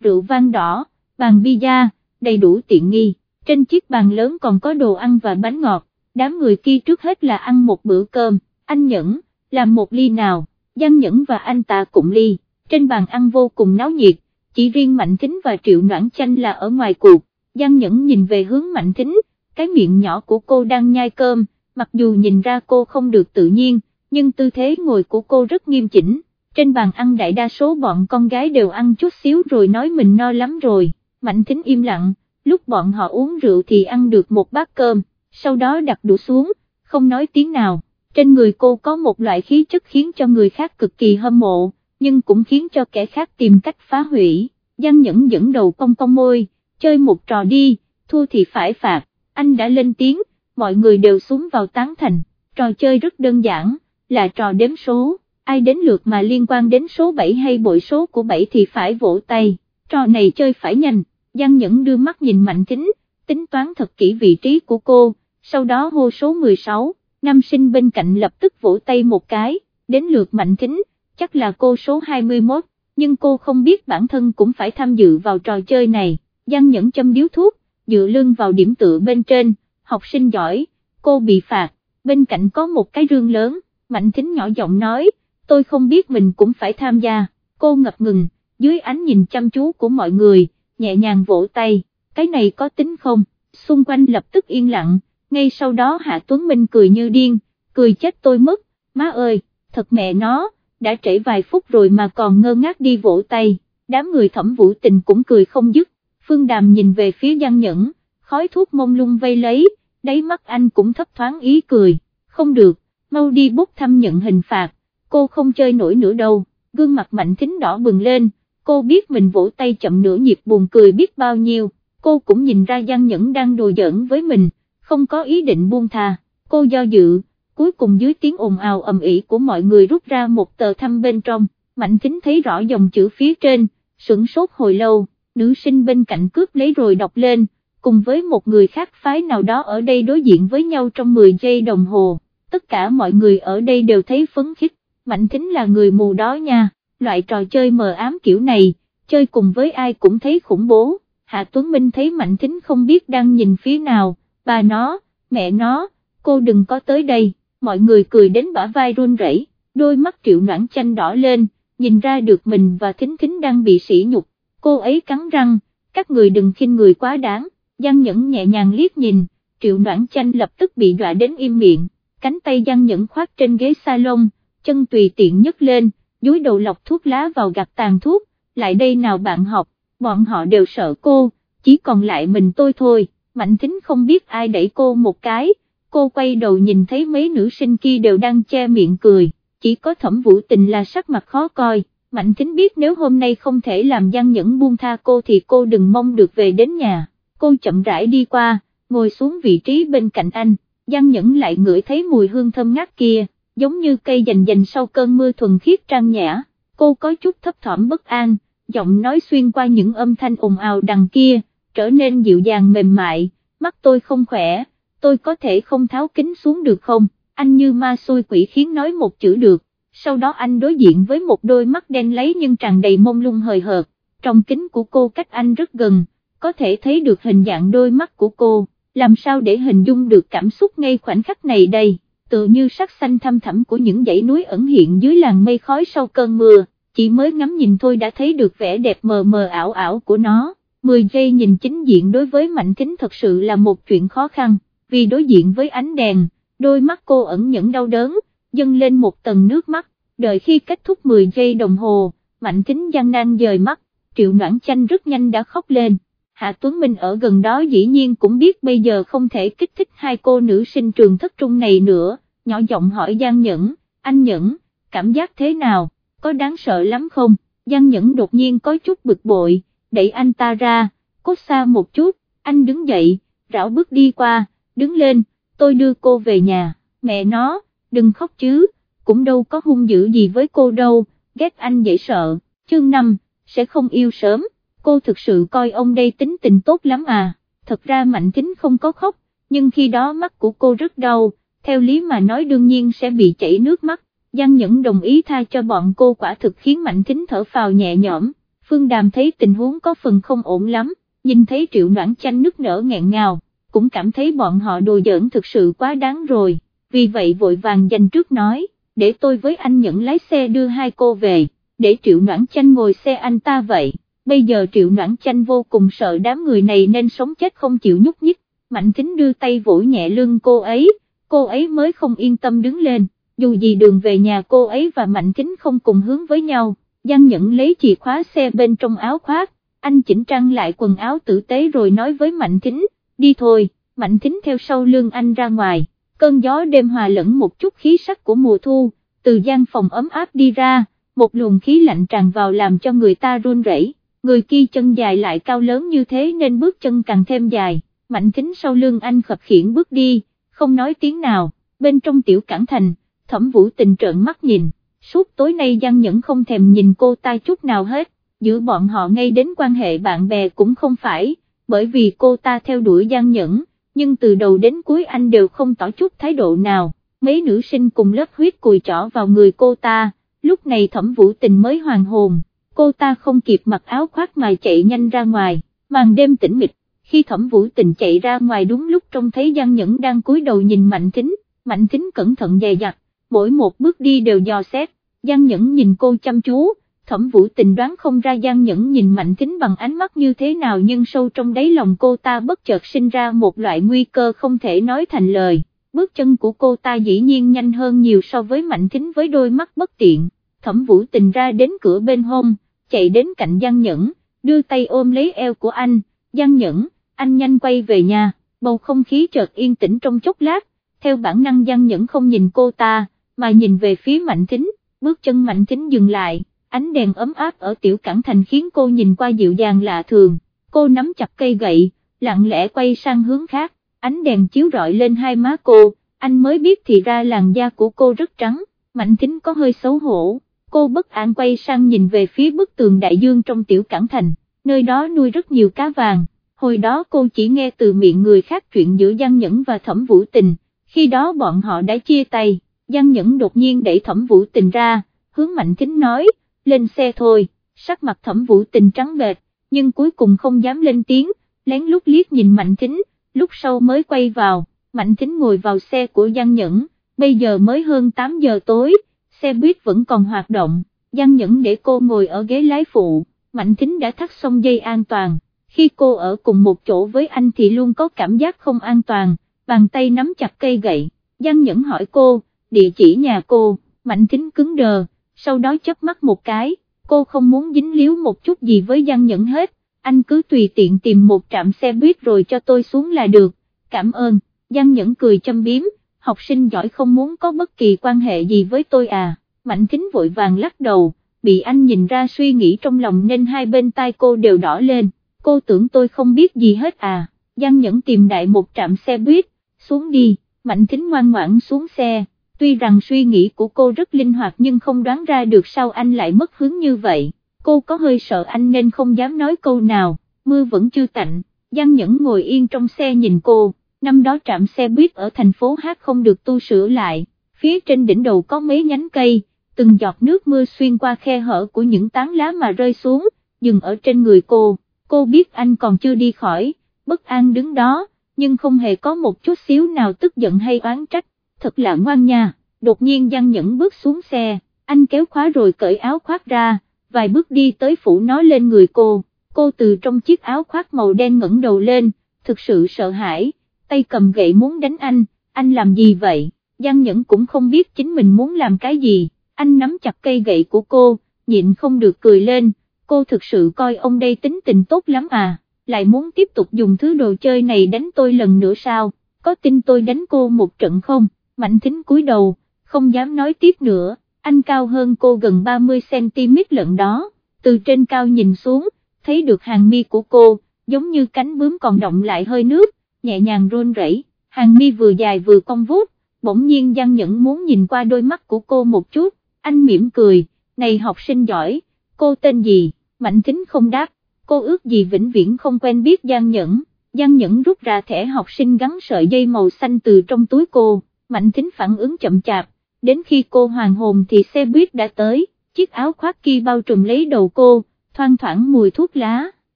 A: rượu vang đỏ, bàn bia, đầy đủ tiện nghi, trên chiếc bàn lớn còn có đồ ăn và bánh ngọt, đám người kia trước hết là ăn một bữa cơm, anh Nhẫn, làm một ly nào, Giang Nhẫn và anh ta cũng ly, trên bàn ăn vô cùng náo nhiệt, chỉ riêng Mạnh Thính và Triệu Noãn Chanh là ở ngoài cuộc, Giang Nhẫn nhìn về hướng Mạnh Thính, cái miệng nhỏ của cô đang nhai cơm, mặc dù nhìn ra cô không được tự nhiên, nhưng tư thế ngồi của cô rất nghiêm chỉnh, trên bàn ăn đại đa số bọn con gái đều ăn chút xíu rồi nói mình no lắm rồi, Mạnh Thính im lặng, lúc bọn họ uống rượu thì ăn được một bát cơm, sau đó đặt đũa xuống, không nói tiếng nào, trên người cô có một loại khí chất khiến cho người khác cực kỳ hâm mộ, nhưng cũng khiến cho kẻ khác tìm cách phá hủy, Giang Nhẫn dẫn đầu cong cong môi, chơi một trò đi, thua thì phải phạt, anh đã lên tiếng, mọi người đều xuống vào tán thành, trò chơi rất đơn giản, là trò đếm số, ai đến lượt mà liên quan đến số 7 hay bội số của 7 thì phải vỗ tay, trò này chơi phải nhanh, Giang Nhẫn đưa mắt nhìn Mạnh Thính, tính toán thật kỹ vị trí của cô, sau đó hô số 16, nam sinh bên cạnh lập tức vỗ tay một cái, đến lượt Mạnh Thính, chắc là cô số 21, nhưng cô không biết bản thân cũng phải tham dự vào trò chơi này, Giang Nhẫn châm điếu thuốc, dựa lưng vào điểm tựa bên trên, học sinh giỏi, cô bị phạt, bên cạnh có một cái rương lớn, Mạnh Thính nhỏ giọng nói, tôi không biết mình cũng phải tham gia, cô ngập ngừng, dưới ánh nhìn chăm chú của mọi người, nhẹ nhàng vỗ tay, cái này có tính không, xung quanh lập tức yên lặng, ngay sau đó Hạ Tuấn Minh cười như điên, cười chết tôi mất, má ơi, thật mẹ nó, đã trễ vài phút rồi mà còn ngơ ngác đi vỗ tay, đám người thẩm vũ tình cũng cười không dứt, Phương Đàm nhìn về phía Giang Nhẫn, khói thuốc mông lung vây lấy, đáy mắt anh cũng thấp thoáng ý cười, không được, mau đi bút thăm nhận hình phạt, cô không chơi nổi nữa đâu, gương mặt mạnh thính đỏ bừng lên, cô biết mình vỗ tay chậm nửa nhịp buồn cười biết bao nhiêu, cô cũng nhìn ra Giang Nhẫn đang đùa giỡn với mình, không có ý định buông thà. cô do dự, cuối cùng dưới tiếng ồn ào ầm ĩ của mọi người rút ra một tờ thăm bên trong, mạnh thính thấy rõ dòng chữ phía trên, sửng sốt hồi lâu, nữ sinh bên cạnh cướp lấy rồi đọc lên, cùng với một người khác phái nào đó ở đây đối diện với nhau trong 10 giây đồng hồ, tất cả mọi người ở đây đều thấy phấn khích, Mạnh Thính là người mù đó nha, loại trò chơi mờ ám kiểu này, chơi cùng với ai cũng thấy khủng bố, Hạ Tuấn Minh thấy Mạnh Thính không biết đang nhìn phía nào, bà nó, mẹ nó, cô đừng có tới đây, mọi người cười đến bả vai run rẩy, đôi mắt triệu noãn chanh đỏ lên, nhìn ra được mình và Thính Thính đang bị sỉ nhục, cô ấy cắn răng, các người đừng khinh người quá đáng. Giang Nhẫn nhẹ nhàng liếc nhìn, Triệu Noãn Chanh lập tức bị dọa đến im miệng, cánh tay Giang Nhẫn khoác trên ghế salon, chân tùy tiện nhấc lên, dúi đầu lọc thuốc lá vào gạt tàn thuốc, lại đây nào bạn học, bọn họ đều sợ cô, chỉ còn lại mình tôi thôi, Mạnh Thính không biết ai đẩy cô một cái, cô quay đầu nhìn thấy mấy nữ sinh kia đều đang che miệng cười, chỉ có thẩm vũ tình là sắc mặt khó coi. Mạnh Thính biết nếu hôm nay không thể làm Giang Nhẫn buông tha cô thì cô đừng mong được về đến nhà. Cô chậm rãi đi qua, ngồi xuống vị trí bên cạnh anh, Giang Nhẫn lại ngửi thấy mùi hương thơm ngát kia, giống như cây dành dành sau cơn mưa thuần khiết trang nhã, cô có chút thấp thỏm bất an, giọng nói xuyên qua những âm thanh ồn ào đằng kia, trở nên dịu dàng mềm mại, mắt tôi không khỏe, tôi có thể không tháo kính xuống được không, anh như ma xui quỷ khiến nói một chữ được, sau đó anh đối diện với một đôi mắt đen lấy nhưng tràn đầy mông lung hời hợt, trong kính của cô cách anh rất gần, có thể thấy được hình dạng đôi mắt của cô, làm sao để hình dung được cảm xúc ngay khoảnh khắc này đây, tự như sắc xanh thăm thẳm của những dãy núi ẩn hiện dưới làn mây khói sau cơn mưa, chỉ mới ngắm nhìn thôi đã thấy được vẻ đẹp mờ mờ ảo ảo của nó, 10 giây nhìn chính diện đối với Mạnh Kính thật sự là một chuyện khó khăn, vì đối diện với ánh đèn, đôi mắt cô ẩn nhẫn đau đớn, dâng lên một tầng nước mắt, đợi khi kết thúc 10 giây đồng hồ, Mạnh Kính gian nan dời mắt, triệu noãn chanh rất nhanh đã khóc lên. Hạ Tuấn Minh ở gần đó dĩ nhiên cũng biết bây giờ không thể kích thích hai cô nữ sinh trường thất trung này nữa, nhỏ giọng hỏi Giang Nhẫn, anh Nhẫn, cảm giác thế nào, có đáng sợ lắm không, Giang Nhẫn đột nhiên có chút bực bội, đẩy anh ta ra, cốt xa một chút, anh đứng dậy, rảo bước đi qua, đứng lên, tôi đưa cô về nhà, mẹ nó, đừng khóc chứ, cũng đâu có hung dữ gì với cô đâu, ghét anh dễ sợ, chương 5, sẽ không yêu sớm cô thực sự coi ông đây tính tình tốt lắm à, thật ra Mạnh Thính không có khóc, nhưng khi đó mắt của cô rất đau, theo lý mà nói đương nhiên sẽ bị chảy nước mắt, Giang Nhẫn đồng ý tha cho bọn cô quả thực khiến Mạnh Thính thở phào nhẹ nhõm, Phương Đàm thấy tình huống có phần không ổn lắm, nhìn thấy triệu noãn chanh nức nở nghẹn ngào, cũng cảm thấy bọn họ đồ giỡn thực sự quá đáng rồi, vì vậy vội vàng dành trước nói, để tôi với anh nhận lái xe đưa hai cô về, để triệu noãn chanh ngồi xe anh ta vậy, bây giờ triệu noãn chanh vô cùng sợ đám người này nên sống chết không chịu nhúc nhích, mạnh Thính đưa tay vỗ nhẹ lưng cô ấy, cô ấy mới không yên tâm đứng lên, dù gì đường về nhà cô ấy và mạnh Thính không cùng hướng với nhau, Giang Nhẫn lấy chìa khóa xe bên trong áo khoác, anh chỉnh trang lại quần áo tử tế rồi nói với Mạnh Thính, đi thôi, Mạnh Thính theo sau lưng anh ra ngoài, cơn gió đêm hòa lẫn một chút khí sắc của mùa thu, từ gian phòng ấm áp đi ra, một luồng khí lạnh tràn vào làm cho người ta run rẩy. người kia chân dài lại cao lớn như thế nên bước chân càng thêm dài, Mạnh Thính sau lưng anh khập khiển bước đi, không nói tiếng nào, bên trong tiểu cảng thành, thẩm vũ tình trợn mắt nhìn, suốt tối nay Giang Nhẫn không thèm nhìn cô ta chút nào hết giữa bọn họ ngay đến quan hệ bạn bè cũng không phải, bởi vì cô ta theo đuổi gian nhẫn, nhưng từ đầu đến cuối anh đều không tỏ chút thái độ nào, mấy nữ sinh cùng lớp huyết cùi trỏ vào người cô ta, lúc này thẩm vũ tình mới hoàn hồn, cô ta không kịp mặc áo khoác mà chạy nhanh ra ngoài, màn đêm tĩnh mịch, khi thẩm vũ tình chạy ra ngoài đúng lúc trông thấy Giang Nhẫn đang cúi đầu nhìn Mạnh Thính, Mạnh Thính cẩn thận dè dặt, mỗi một bước đi đều dò xét, Giang Nhẫn nhìn cô chăm chú, thẩm vũ tình đoán không ra gian nhẫn nhìn mạnh kính bằng ánh mắt như thế nào nhưng sâu trong đáy lòng cô ta bất chợt sinh ra một loại nguy cơ không thể nói thành lời, bước chân của cô ta dĩ nhiên nhanh hơn nhiều so với mạnh kính với đôi mắt bất tiện, thẩm vũ tình ra đến cửa bên hông, chạy đến cạnh gian nhẫn, đưa tay ôm lấy eo của anh, gian nhẫn, anh nhanh quay về nhà, bầu không khí chợt yên tĩnh trong chốc lát, theo bản năng gian nhẫn không nhìn cô ta, mà nhìn về phía mạnh kính, bước chân mạnh kính dừng lại ánh đèn ấm áp ở tiểu cảng thành khiến cô nhìn qua dịu dàng lạ thường, cô nắm chặt cây gậy, lặng lẽ quay sang hướng khác, ánh đèn chiếu rọi lên hai má cô, anh mới biết thì ra làn da của cô rất trắng, mạnh thính có hơi xấu hổ, cô bất an quay sang nhìn về phía bức tường đại dương trong tiểu cảng thành, nơi đó nuôi rất nhiều cá vàng, hồi đó cô chỉ nghe từ miệng người khác chuyện giữa Giang Nhẫn và Thẩm Vũ Tình, khi đó bọn họ đã chia tay, Giang Nhẫn đột nhiên đẩy Thẩm Vũ Tình ra, hướng Mạnh Thính nói, lên xe thôi, sắc mặt thẩm vũ tình trắng bệt, nhưng cuối cùng không dám lên tiếng, lén lút liếc nhìn Mạnh Thính, lúc sau mới quay vào, Mạnh Thính ngồi vào xe của Giang Nhẫn, bây giờ mới hơn 8 giờ tối, xe buýt vẫn còn hoạt động, Giang Nhẫn để cô ngồi ở ghế lái phụ, Mạnh Thính đã thắt xong dây an toàn, khi cô ở cùng một chỗ với anh thì luôn có cảm giác không an toàn, bàn tay nắm chặt cây gậy, Giang Nhẫn hỏi cô, địa chỉ nhà cô, Mạnh Thính cứng đờ, sau đó chớp mắt một cái, cô không muốn dính líu một chút gì với Giang Nhẫn hết, anh cứ tùy tiện tìm một trạm xe buýt rồi cho tôi xuống là được, cảm ơn, Giang Nhẫn cười châm biếm, học sinh giỏi không muốn có bất kỳ quan hệ gì với tôi à, Mạnh Thính vội vàng lắc đầu, bị anh nhìn ra suy nghĩ trong lòng nên hai bên tai cô đều đỏ lên, cô tưởng tôi không biết gì hết à, Giang Nhẫn tìm đại một trạm xe buýt, xuống đi, Mạnh Thính ngoan ngoãn xuống xe tuy rằng suy nghĩ của cô rất linh hoạt nhưng không đoán ra được sao anh lại mất hướng như vậy, cô có hơi sợ anh nên không dám nói câu nào, mưa vẫn chưa tạnh, Giang Nhẫn ngồi yên trong xe nhìn cô, năm đó trạm xe buýt ở thành phố Hát không được tu sửa lại, phía trên đỉnh đầu có mấy nhánh cây, từng giọt nước mưa xuyên qua khe hở của những tán lá mà rơi xuống, dừng ở trên người cô, cô biết anh còn chưa đi khỏi, bất an đứng đó, nhưng không hề có một chút xíu nào tức giận hay oán trách, thật là ngoan nha, đột nhiên Giang Nhẫn bước xuống xe, anh kéo khóa rồi cởi áo khoác ra, vài bước đi tới phủ nó lên người cô, cô từ trong chiếc áo khoác màu đen ngẩng đầu lên, thực sự sợ hãi, tay cầm gậy muốn đánh anh, anh làm gì vậy, Giang Nhẫn cũng không biết chính mình muốn làm cái gì, anh nắm chặt cây gậy của cô, nhịn không được cười lên, cô thực sự coi ông đây tính tình tốt lắm à, lại muốn tiếp tục dùng thứ đồ chơi này đánh tôi lần nữa sao, có tin tôi đánh cô một trận không? Mạnh thính cúi đầu, không dám nói tiếp nữa, anh cao hơn cô gần 30cm lận đó, từ trên cao nhìn xuống, thấy được hàng mi của cô, giống như cánh bướm còn động lại hơi nước, nhẹ nhàng run rẩy, hàng mi vừa dài vừa cong vút, bỗng nhiên Giang Nhẫn muốn nhìn qua đôi mắt của cô một chút, anh mỉm cười, này học sinh giỏi, cô tên gì, Mạnh Thính không đáp, cô ước gì vĩnh viễn không quen biết Giang Nhẫn, Giang Nhẫn rút ra thẻ học sinh gắn sợi dây màu xanh từ trong túi cô, Mạnh Thính phản ứng chậm chạp, đến khi cô hoàng hồn thì xe buýt đã tới, chiếc áo khoác kia bao trùm lấy đầu cô, thoang thoảng mùi thuốc lá,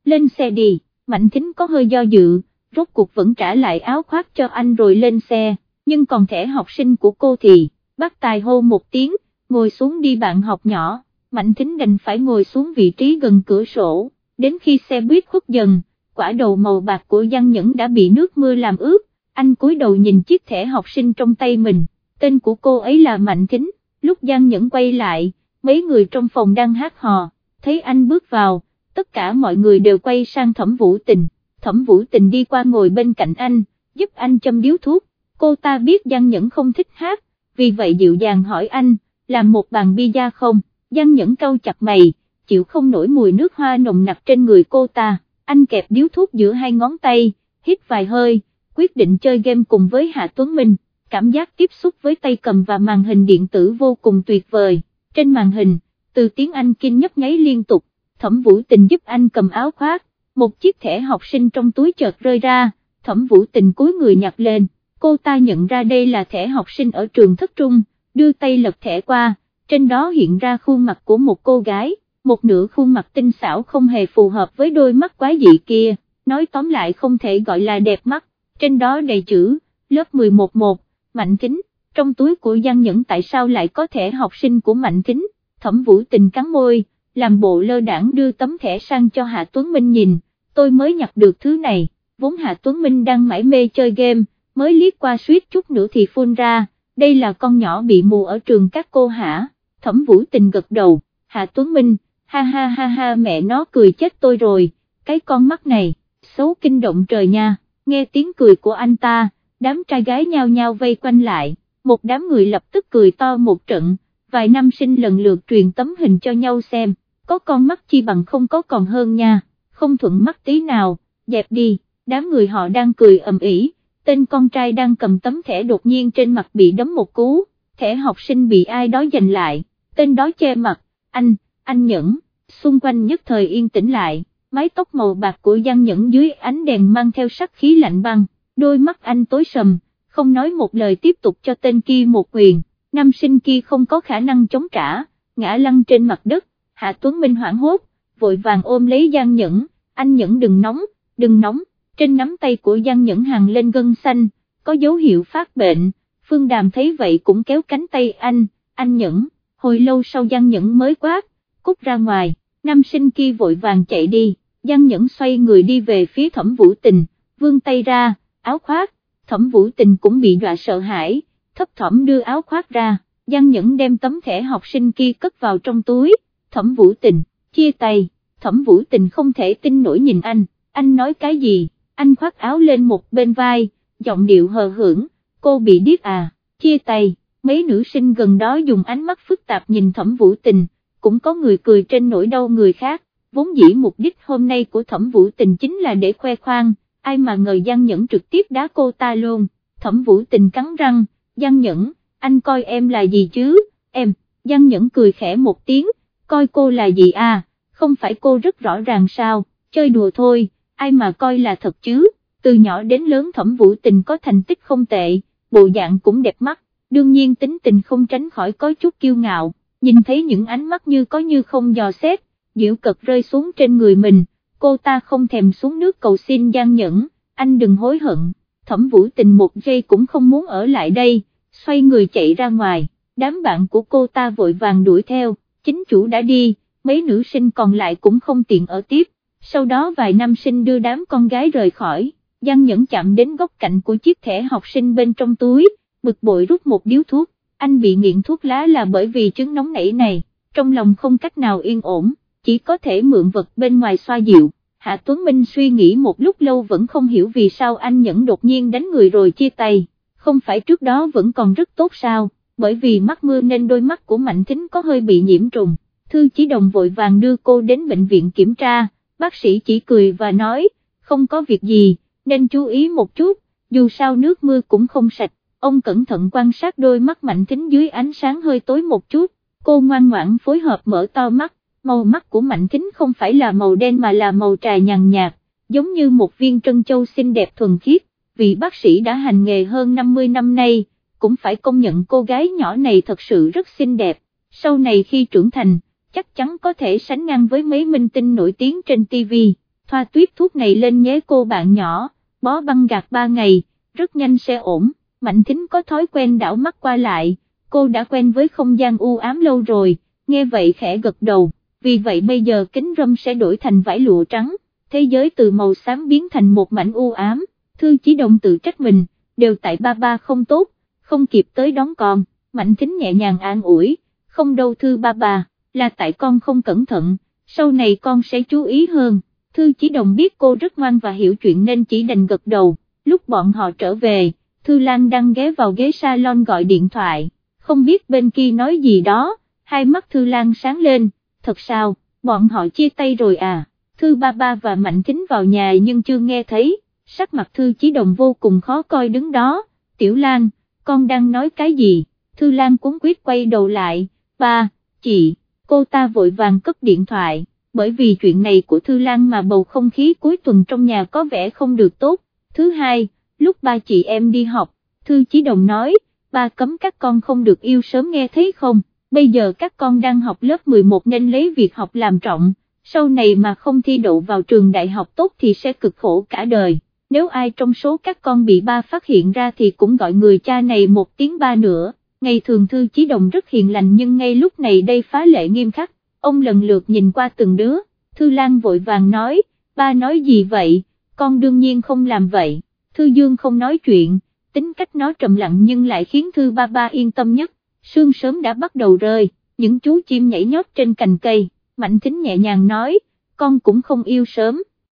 A: lên xe đi, Mạnh Thính có hơi do dự, rốt cuộc vẫn trả lại áo khoác cho anh rồi lên xe, nhưng còn thẻ học sinh của cô thì, bác tài hô một tiếng, ngồi xuống đi bạn học nhỏ, Mạnh Thính đành phải ngồi xuống vị trí gần cửa sổ, đến khi xe buýt khuất dần, quả đầu màu bạc của Giang Nhẫn đã bị nước mưa làm ướt, anh cúi đầu nhìn chiếc thẻ học sinh trong tay mình, tên của cô ấy là Mạnh Thính, lúc Giang Nhẫn quay lại, mấy người trong phòng đang hát hò, thấy anh bước vào, tất cả mọi người đều quay sang thẩm vũ tình, thẩm vũ tình đi qua ngồi bên cạnh anh, giúp anh châm điếu thuốc, cô ta biết Giang Nhẫn không thích hát, vì vậy dịu dàng hỏi anh, làm một bàn bia không, Giang Nhẫn cau chặt mày, chịu không nổi mùi nước hoa nồng nặc trên người cô ta, anh kẹp điếu thuốc giữa hai ngón tay, hít vài hơi, quyết định chơi game cùng với Hạ Tuấn Minh, cảm giác tiếp xúc với tay cầm và màn hình điện tử vô cùng tuyệt vời, trên màn hình, từ tiếng Anh kinh nhấp nháy liên tục, thẩm vũ tình giúp anh cầm áo khoác, một chiếc thẻ học sinh trong túi chợt rơi ra, thẩm vũ tình cúi người nhặt lên, cô ta nhận ra đây là thẻ học sinh ở trường thất trung, đưa tay lật thẻ qua, trên đó hiện ra khuôn mặt của một cô gái, một nửa khuôn mặt tinh xảo không hề phù hợp với đôi mắt quá dị kia, nói tóm lại không thể gọi là đẹp mắt, trên đó đầy chữ, lớp 11-1, Mạnh Kính, trong túi của Giang Nhẫn tại sao lại có thẻ học sinh của Mạnh Kính, thẩm vũ tình cắn môi, làm bộ lơ đảng đưa tấm thẻ sang cho Hạ Tuấn Minh nhìn, tôi mới nhặt được thứ này, vốn Hạ Tuấn Minh đang mải mê chơi game, mới liếc qua suýt chút nữa thì phun ra, đây là con nhỏ bị mù ở trường các cô hả, thẩm vũ tình gật đầu, Hạ Tuấn Minh, ha ha ha ha mẹ nó cười chết tôi rồi, cái con mắt này, xấu kinh động trời nha, nghe tiếng cười của anh ta, đám trai gái nhao nhao vây quanh lại, một đám người lập tức cười to một trận, vài năm sinh lần lượt truyền tấm hình cho nhau xem, có con mắt chi bằng không có còn hơn nha, không thuận mắt tí nào, dẹp đi, đám người họ đang cười ầm ĩ, tên con trai đang cầm tấm thẻ đột nhiên trên mặt bị đấm một cú, thẻ học sinh bị ai đó giành lại, tên đó che mặt, anh, anh Nhẫn, xung quanh nhất thời yên tĩnh lại, mái tóc màu bạc của Giang Nhẫn dưới ánh đèn mang theo sắc khí lạnh băng, đôi mắt anh tối sầm, không nói một lời tiếp tục cho tên kia một quyền, nam sinh kia không có khả năng chống trả, ngã lăn trên mặt đất, Hạ Tuấn Minh hoảng hốt, vội vàng ôm lấy Giang Nhẫn, anh Nhẫn đừng nóng, đừng nóng, trên nắm tay của Giang Nhẫn hàng lên gân xanh, có dấu hiệu phát bệnh, Phương Đàm thấy vậy cũng kéo cánh tay anh, anh Nhẫn, hồi lâu sau Giang Nhẫn mới quát, cút ra ngoài, nam sinh kia vội vàng chạy đi, Giang Nhẫn xoay người đi về phía thẩm vũ tình, vương tay ra, áo khoác, thẩm vũ tình cũng bị dọa sợ hãi, thấp thẩm đưa áo khoác ra, Giang Nhẫn đem tấm thẻ học sinh kia cất vào trong túi, thẩm vũ tình, chia tay, thẩm vũ tình không thể tin nổi nhìn anh, anh nói cái gì, anh khoác áo lên một bên vai, giọng điệu hờ hưởng, cô bị điếc à, chia tay, mấy nữ sinh gần đó dùng ánh mắt phức tạp nhìn thẩm vũ tình, cũng có người cười trên nỗi đau người khác, vốn dĩ mục đích hôm nay của thẩm vũ tình chính là để khoe khoang, ai mà ngờ Giang Nhẫn trực tiếp đá cô ta luôn, thẩm vũ tình cắn răng, Giang Nhẫn, anh coi em là gì chứ, em, Giang Nhẫn cười khẽ một tiếng, coi cô là gì à, không phải cô rất rõ ràng sao, chơi đùa thôi, ai mà coi là thật chứ, từ nhỏ đến lớn thẩm vũ tình có thành tích không tệ, bộ dạng cũng đẹp mắt, đương nhiên tính tình không tránh khỏi có chút kiêu ngạo, nhìn thấy những ánh mắt như có như không dò xét, diễu cật rơi xuống trên người mình, cô ta không thèm xuống nước cầu xin gian nhẫn, anh đừng hối hận, thẩm vũ tình một giây cũng không muốn ở lại đây, xoay người chạy ra ngoài, đám bạn của cô ta vội vàng đuổi theo, chính chủ đã đi, mấy nữ sinh còn lại cũng không tiện ở tiếp, sau đó vài nam sinh đưa đám con gái rời khỏi, Giang Nhẫn chạm đến góc cạnh của chiếc thẻ học sinh bên trong túi, bực bội rút một điếu thuốc, anh bị nghiện thuốc lá là bởi vì chứng nóng nảy này, trong lòng không cách nào yên ổn, chỉ có thể mượn vật bên ngoài xoa dịu. Hạ Tuấn Minh suy nghĩ một lúc lâu vẫn không hiểu vì sao anh Nhẫn đột nhiên đánh người rồi chia tay, không phải trước đó vẫn còn rất tốt sao, bởi vì mắt mưa nên đôi mắt của Mạnh Thính có hơi bị nhiễm trùng, Thư Chí Đồng vội vàng đưa cô đến bệnh viện kiểm tra, bác sĩ chỉ cười và nói, không có việc gì, nên chú ý một chút, dù sao nước mưa cũng không sạch, ông cẩn thận quan sát đôi mắt Mạnh Thính dưới ánh sáng hơi tối một chút, cô ngoan ngoãn phối hợp mở to mắt, màu mắt của Mạnh Thính không phải là màu đen mà là màu trà nhàn nhạt, giống như một viên trân châu xinh đẹp thuần khiết, Vị bác sĩ đã hành nghề hơn 50 năm nay, cũng phải công nhận cô gái nhỏ này thật sự rất xinh đẹp, sau này khi trưởng thành, chắc chắn có thể sánh ngang với mấy minh tinh nổi tiếng trên TV. thoa tuyết thuốc này lên nhé cô bạn nhỏ, bó băng gạt ba ngày, rất nhanh sẽ ổn, Mạnh Thính có thói quen đảo mắt qua lại, cô đã quen với không gian u ám lâu rồi, nghe vậy khẽ gật đầu, vì vậy bây giờ kính râm sẽ đổi thành vải lụa trắng, thế giới từ màu xám biến thành một mảnh u ám, thư chí đồng tự trách mình, đều tại ba ba không tốt, không kịp tới đón con, Mạnh Thính nhẹ nhàng an ủi, không đâu thư ba ba, là tại con không cẩn thận, sau này con sẽ chú ý hơn. Thư Chí Đồng biết cô rất ngoan và hiểu chuyện nên chỉ đành gật đầu, lúc bọn họ trở về, Thư Lan đang ghé vào ghế salon gọi điện thoại, không biết bên kia nói gì đó, hai mắt Thư Lan sáng lên, thật sao, bọn họ chia tay rồi à, Thư Ba Ba và Mạnh Thính vào nhà nhưng chưa nghe thấy, sắc mặt Thư Chí Đồng vô cùng khó coi đứng đó, Tiểu Lan, con đang nói cái gì, Thư Lan cuốn quyết quay đầu lại, ba, chị, cô ta vội vàng cất điện thoại bởi vì chuyện này của Thư Lan mà bầu không khí cuối tuần trong nhà có vẻ không được tốt. Thứ hai, lúc ba chị em đi học, Thư Chí Đồng nói, ba cấm các con không được yêu sớm nghe thấy không, bây giờ các con đang học lớp 11 nên lấy việc học làm trọng, sau này mà không thi đậu vào trường đại học tốt thì sẽ cực khổ cả đời. Nếu ai trong số các con bị ba phát hiện ra thì cũng gọi người cha này một tiếng ba nữa, ngày thường Thư Chí Đồng rất hiền lành nhưng ngay lúc này đây phá lệ nghiêm khắc, ông lần lượt nhìn qua từng đứa, Thư Lan vội vàng nói, ba nói gì vậy, con đương nhiên không làm vậy, Thư Dương không nói chuyện, tính cách nó trầm lặng nhưng lại khiến Thư ba ba yên tâm nhất, sương sớm đã bắt đầu rơi, những chú chim nhảy nhót trên cành cây, Mạnh Thính nhẹ nhàng nói, con cũng không yêu sớm.